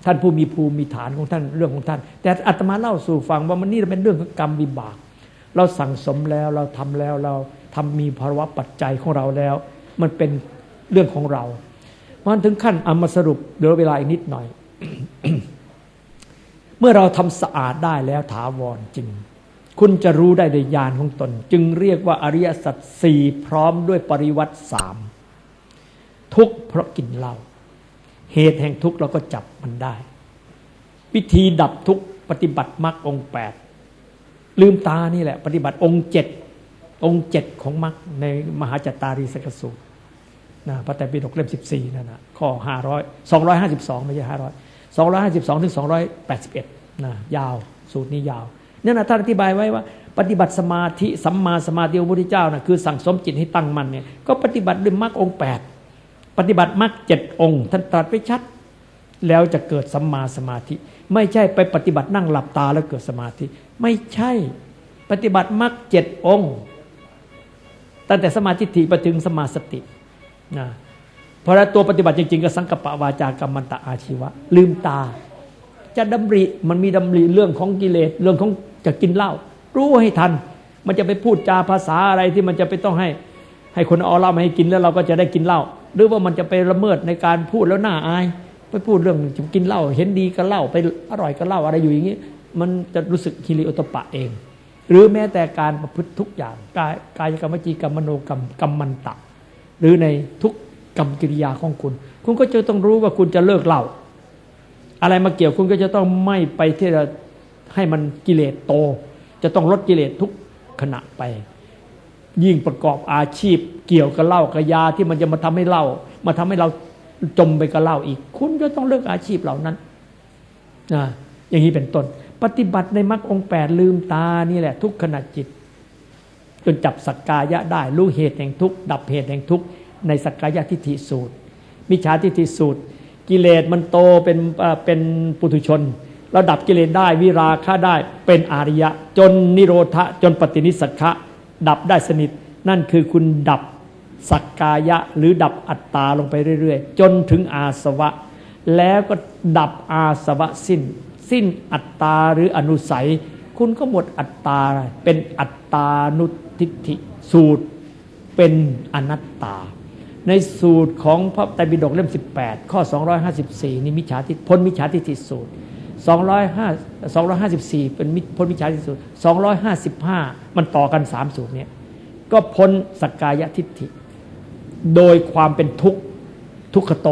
ท่านผู้มีภูมิมีฐานของท่านเรื่องของท่าน แต่อาตมาเล่าสู่ฟังว่ามันนี่เป็นเรื่องของกรรมวิบาก เราสั่งสมแล้วเราทำแล้วเราทำมีภาวะปัจจัยของเราแล้ว มันเป็นเรื่องของเรามันถึงขั้นเอามาสรุปเดี๋ยวเวลาอีกนิดหน่อย เมื่อเราทำสะอาดได้แล้วถาวรจริง คุณจะรู้ได้โดยญาณของตน จึงเรียกว่าอริยสัจสี่พร้อมด้วยปริวัติสามทุกเพราะกินเหล้า เหตุแห่งทุกข์เราก็จับมันได้ วิธีดับทุกข์ปฏิบัติมรรคองแปดลืมตานี่แหละ ปฏิบัติองค์เจ็ดองค์เจ็ดของมรรคในมหาจัตตารีสกสูตรนะพระแต่ปีดกเล่มสิบสี่นั่นนะข้อห้าร้อยสองร้อยห้าสิบสองไม่ใช่ห้าร้อยสองร้อยห้าสิบสองถึงสองร้อยแปดสิบเอ็ดนะยาวสูตรนี้ยาวเนั่นนะท่านอธิบายไว้ว่า ปฏิบัติสมาธิสัมมาสมาธิของพระพุทธเจ้านะคือสั่งสมจิตให้ตั้งมันเนี่ยก็ปฏิบัติด้วยมรรคองแปด ปฏิบัติมรรคเจ็ดองค์ท่านตรัสไว้ชัด แล้วจะเกิดสัมมาสมาธิ ไม่ใช่ไปปฏิบัตินั่งหลับตาแล้วเกิดสมาธิ ไม่ใช่ปฏิบัติมรรคเจ็ดองค์ตั้งแต่สมาธิถิไปถึงสมาสตินะเพราะตัวปฏิบัติจริงๆก็สังกปะวาจากรรมันตะอาชีวะ ลืมตา จะดำริมันมีดำริเรื่องของกิเลสเรื่องของจะกินเหล้ารู้ให้ทัน มันจะไปพูดจาภาษาอะไรที่มันจะไปต้องให้ ให้คนเอาเหล้ามาให้กินแล้วเราก็จะได้กินเหล้า หรือว่ามันจะไปละเมิดในการพูดแล้วน่าอายไปพูดเรื่องกินเหล้าเห็นดีก็เหล้าไปอร่อยก็เหล้าอะไรอยู่อย่างนี้ มันจะรู้สึกฮิริโอตปะเอง หรือแม้แต่การประพฤติทุกอย่างกายกายกรรมจีกรรมมโนกรรมกรรมมันตะ หรือในทุกกรรมกิริยาของคุณ คุณก็จะต้องรู้ว่าคุณจะเลิกเหล้าอะไรมาเกี่ยวคุณก็จะต้องไม่ไปที่จะให้มันกิเลสโต จะต้องลดกิเลสทุกขณะไป ยิ่งประกอบอาชีพเกี่ยวกับเหล้ากับยาที่มันจะมาทำให้เล่ามาทำให้เราจมไปกับเหล้าอีก คุณก็ต้องเลิกอาชีพเหล่านั้นนะอย่างนี้เป็นต้น ปฏิบัติในมรรคองแปดลืมตานี่แหละ ทุกขณะจิต จนจับสักกายะได้รู้เหตุแห่งทุกดับเหตุแห่งทุกในสักกายะทิฏฐิสูตรมิจฉาทิฏฐิสูตร กิเลสมันโตเป็นเป็นปุถุชนเราดับกิเลสได้วิราคะได้เป็นอาริยะ จนนิโรธะจนปฏินิสักะ ดับได้สนิท นั่นคือคุณดับสักกายะหรือดับอัตตาลงไปเรื่อยๆ จนถึงอาสวะ แล้วก็ดับอาสวะสิ้น สิ้นอัตตาหรืออนุสัย คุณก็หมดอัตตาเป็นอัตตานุทิฏฐิสูตรเป็นอนัตตา ในสูตรของพระไตรปิฎกเล่ม 18 ข้อ 254 นี่มิจฉาทิพ้นมิจฉาทิฏฐิสูตร 254 เป็นพ้นมิจฉาทิฏฐิสูตร255 มันต่อกันสามสูตรเนี่ยก็พ้นสกกายทิฏฐิ โดยความเป็นทุกข์ทุกขโต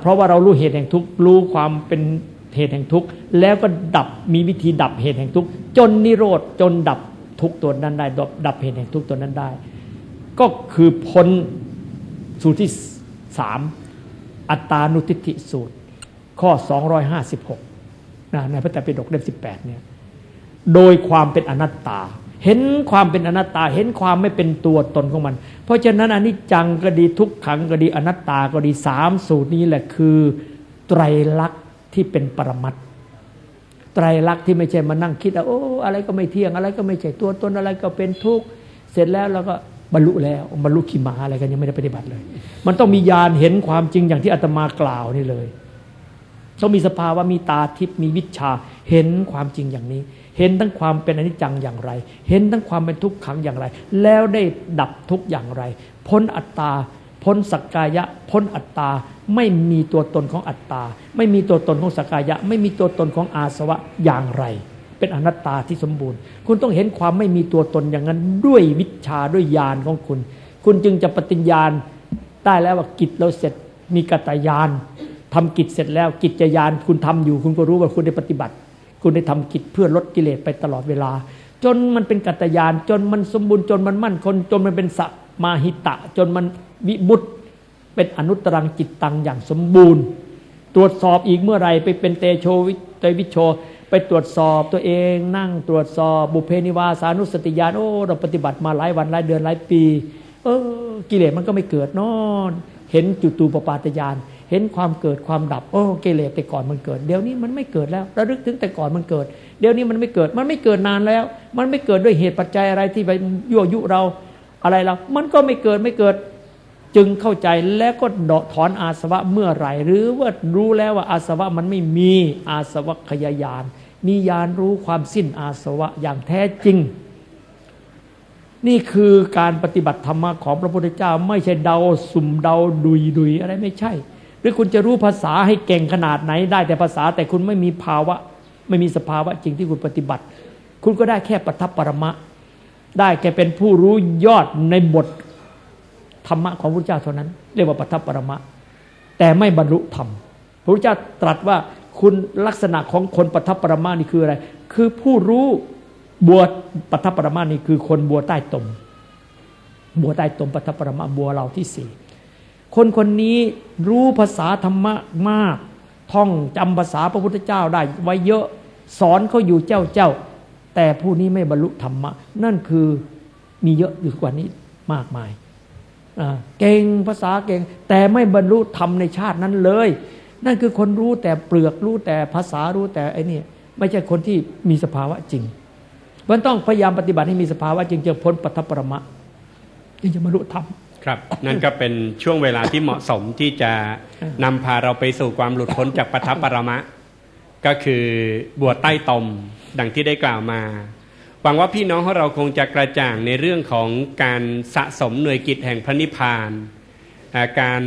เพราะว่าเรารู้เหตุแห่งทุกข์รู้ความเป็นเหตุแห่งทุกข์แล้วก็ดับมีวิธีดับเหตุแห่งทุกข์จนนิโรธจนดับทุกตัวนั้นได้ ดับเหตุแห่งทุกตัวนั้นได้ ก็คือพ้นสูตรที่สามอัตตานุทิฏฐิสูตร ข้อ 256 นะในพระไตรปิฎกเล่ม18เนี่ยโดยความเป็นอนัตตา เห็นความเป็นอนัตตา เห็นความไม่เป็นตัวตนของมัน เพราะฉะนั้นอนิจจังก็ดีทุกขังก็ดีอนัตตาก็ดีสามสูตรนี้แหละคือไตรลักษณ์ที่เป็นปรมัตไตรลักษณ์ที่ไม่ใช่มานั่งคิดว่าโอ้อะไรก็ไม่เที่ยงอะไรก็ไม่ใช่ตัวตนอะไรก็เป็นทุกข์เสร็จแล้วเราก็บรรลุแล้วบรรลุขีมาอะไรกันยังไม่ได้ปฏิบัติเลย มันต้องมีญาณเห็นความจริงอย่างที่อาตมากล่าวนี่เลย ต้องมีสภาวะมีตาทิพย์มีวิชา เห็นความจริงอย่างนี้ เห็นทั้งความเป็นอนิจจังอย่างไร เห็นทั้งความเป็นทุกขังอย่างไร แล้วได้ดับทุกอย่างไร พ้นอัตตา พ้นสักกายะ พ้นอัตตา ไม่มีตัวตนของอัตตา ไม่มีตัวตนของสักกายะ ไม่มีตัวตนของอาสวะอย่างไร เป็นอนัตตาที่สมบูรณ์ คุณต้องเห็นความไม่มีตัวตนอย่างนั้นด้วยวิชาด้วยญาณของคุณ คุณจึงจะปฏิญญาณได้แล้วว่ากิจเราเสร็จมีกตยาน ทำกิจเสร็จแล้วกิจยานคุณทำอยู่ คุณก็รู้ว่าคุณได้ปฏิบัติ คุณได้ทำกิจเพื่อลดกิเลสไปตลอดเวลา จนมันเป็นกัตยานจนมันสมบูรณ์จนมันมั่นคงจนมันเป็นสัมมาหิตะ จนมันวิบุตเป็นอนุตรังจิตตังอย่างสมบูรณ์ ตรวจสอบอีกเมื่อไรไปเป็นเตโชวิเตวิโช ไปตรวจสอบตัวเองนั่งตรวจสอบบุเพนิวาสานุสติญาณโอ้เราปฏิบัติมาหลายวันหลายเดือนหลายปี เออกิเลสมันก็ไม่เกิดนอนเห็นจุตูปปาตญาณ เห็นความเกิดความดับโอ้กิเลสแต่ก่อนมันเกิด เดี๋ยวนี้มันไม่เกิดแล้วระลึกถึงแต่ก่อนมันเกิด เดี๋ยวนี้มันไม่เกิดมันไม่เกิดนานแล้ว มันไม่เกิดด้วยเหตุปัจจัยอะไรที่ไปยั่วยุเราอะไรเรามันก็ไม่เกิดไม่เกิดจึงเข้าใจแล้วก็ดถอนอาสวะเมื่อไหร่ หรือว่ารู้แล้วว่าอาสวะมันไม่มีอาสวะขยายาน มียานรู้ความสิ้นอาสวะอย่างแท้จริง นี่คือการปฏิบัติธรรมะของพระพุทธเจ้า ไม่ใช่เดาสุ่มเดาดุยดุยอะไรไม่ใช่ หรือคุณจะรู้ภาษาให้เก่งขนาดไหนได้แต่ภาษาแต่คุณไม่มีภาวะ ไม่มีสภาวะจริงที่คุณปฏิบัติ คุณก็ได้แค่ปัทัปปรมะ ได้แค่เป็นผู้รู้ยอดในบทธรรมะของพระพุทธเจ้าเท่านั้น เรียกว่าปัทัปปรมะ แต่ไม่บรรลุธรรมพระพุทธเจ้าตรัสว่าคุณลักษณะของคนปัทัปปรมานี่คืออะไร คือผู้รู้บัวปัทัปปรมานี่คือคนบัวใต้ตม บัวใต้ตมปัทัปปรมาบัวเราที่สี่ คนคนนี้รู้ภาษาธรรมะมาก ท่องจำภาษาพระพุทธเจ้าได้ไว้เยอะสอนเขาอยู่เจ้าเจ้า แต่ผู้นี้ไม่บรรลุธรรมะ นั่นคือมีเยอะอยู่กว่านี้มากมายเก่งภาษาเก่ง แต่ไม่บรรลุธรรมในชาตินั้นเลย นั่นคือคนรู้แต่เปลือกรู้แต่ภาษารู้แต่ไอ้นี่ไม่ใช่คนที่มีสภาวะจริงมันต้องพยายามปฏิบัติให้มีสภาวะจริงจะพ้นปัทปรมะจึงจะบรรลุธรรม ครับ นั่นก็เป็นช่วงเวลาที่เหมาะสมที่จะนำพาเราไปสู่ความหลุดพ้นจากปัทปรมะ ก็คือบวชใต้ตมดังที่ได้กล่าวมาหวังว่าพี่น้องของเราคงจะกระจ่างในเรื่องของการสะสมหน่วยกิจแห่งพระนิพพานการ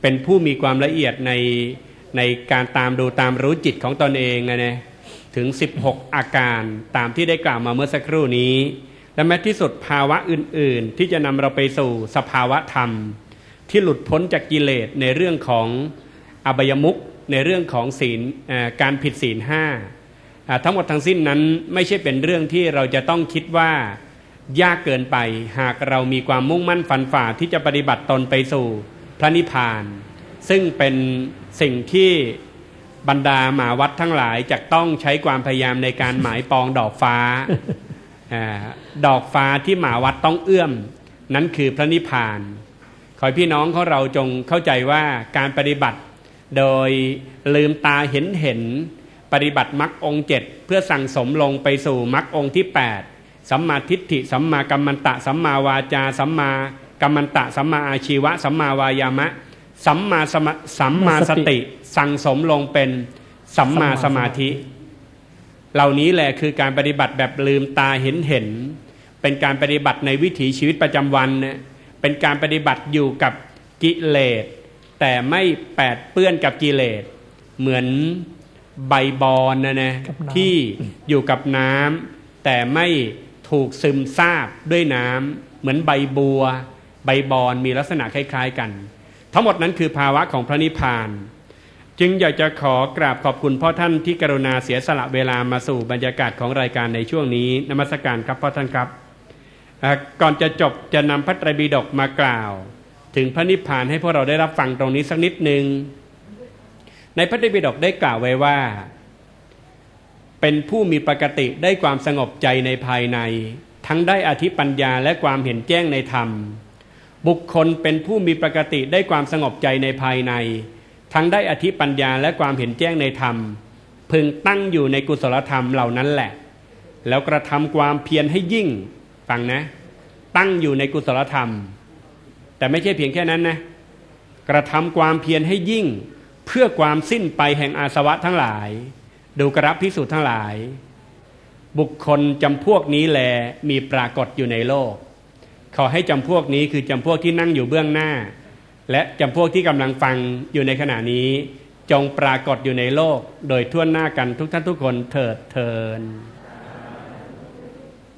เป็นผู้มีความละเอียดในในการตามดูตามรู้จิตของตนเองนะเนี่ยถึง 16 อาการตามที่ได้กล่าวมาเมื่อสักครู่นี้ และแม้ที่สุดภาวะอื่นๆ ที่จะนำเราไปสู่สภาวะธรรม ที่หลุดพ้นจากกิเลสในเรื่องของอบายมุกในเรื่องของศีลการผิดศีลห้าทั้งหมดทั้งสิ้นนั้นไม่ใช่เป็นเรื่องที่เราจะต้องคิดว่ายากเกินไป หากเรามีความมุ่งมั่นฝันฝ่าที่จะปฏิบัติตนไปสู่พระนิพพาน ซึ่งเป็นสิ่งที่บรรดาหมาวัดทั้งหลายจะต้องใช้ความพยายามในการหมายปองดอกฟ้า ดอกฟ้าที่หมาวัดต้องเอื้อม นั้นคือพระนิพพาน ขอพี่น้องของเราจงเข้าใจว่าการปฏิบัติ โดยลืมตาเห็นเห็น ปฏิบัติมรรคองเจ็ดเพื่อสั่งสมลงไปสู่มรรคองที่ 8 สัมมาทิฏฐิสัมมากัมมันตะ สัมมาวาจา สัมมากัมมันตะ สัมมาอาชีวะ สัมมาวายามะ สัมมาสัมมาสติ สั่งสมลงเป็นสัมมาสมาธิ เหล่านี้แหละคือการปฏิบัติแบบลืมตาเห็นเห็น เป็นการปฏิบัติในวิถีชีวิตประจำวันเนี่ยเป็นการปฏิบัติอยู่กับกิเลส แต่ไม่แปดเปื้อนกับกิเลส เหมือนใบบอนนะนะที่อยู่กับน้ำแต่ไม่ถูกซึมซาบด้วยน้ำเหมือนใบบัว ใบบอนมีลักษณะคล้าย ๆ กัน ทั้งหมดนั้นคือภาวะของพระนิพพาน จึงอยากจะขอกราบขอบคุณพ่อท่านที่กรุณาเสียสละเวลามาสู่บรรยากาศของรายการในช่วงนี้นมัสการครับพ่อท่านครับ ก่อนจะจบจะนำพระไตรปิฎกมากล่าว ถึงพระนิพพานให้พวกเราได้รับฟังตรงนี้สักนิดหนึ่งในพระไตรปิฎกได้กล่าวไว้ว่า เป็นผู้มีปกติได้ความสงบใจในภายใน ทั้งได้อธิปัญญาและความเห็นแจ้งในธรรม บุคคลเป็นผู้มีปกติได้ความสงบใจในภายใน ทั้งได้อธิปัญญาและความเห็นแจ้งในธรรม พึงตั้งอยู่ในกุศลธรรมเหล่านั้นแหละ แล้วกระทำความเพียรให้ยิ่งฟังนะ ตั้งอยู่ในกุศลธรรม แต่ไม่ใช่เพียงแค่นั้นนะกระทำความเพียรให้ยิ่ง เพื่อความสิ้นไปแห่งอาสวะทั้งหลาย ดูกรับพิสูจน์ทั้งหลาย บุคคลจำพวกนี้แลมีปรากฏอยู่ในโลก ขอให้จำพวกนี้คือจำพวกที่นั่งอยู่เบื้องหน้า และจำพวกที่กำลังฟังอยู่ในขณะนี้ จงปรากฏอยู่ในโลก โดยทั่วหน้ากันทุกท่านทุกคนเถิดเทิน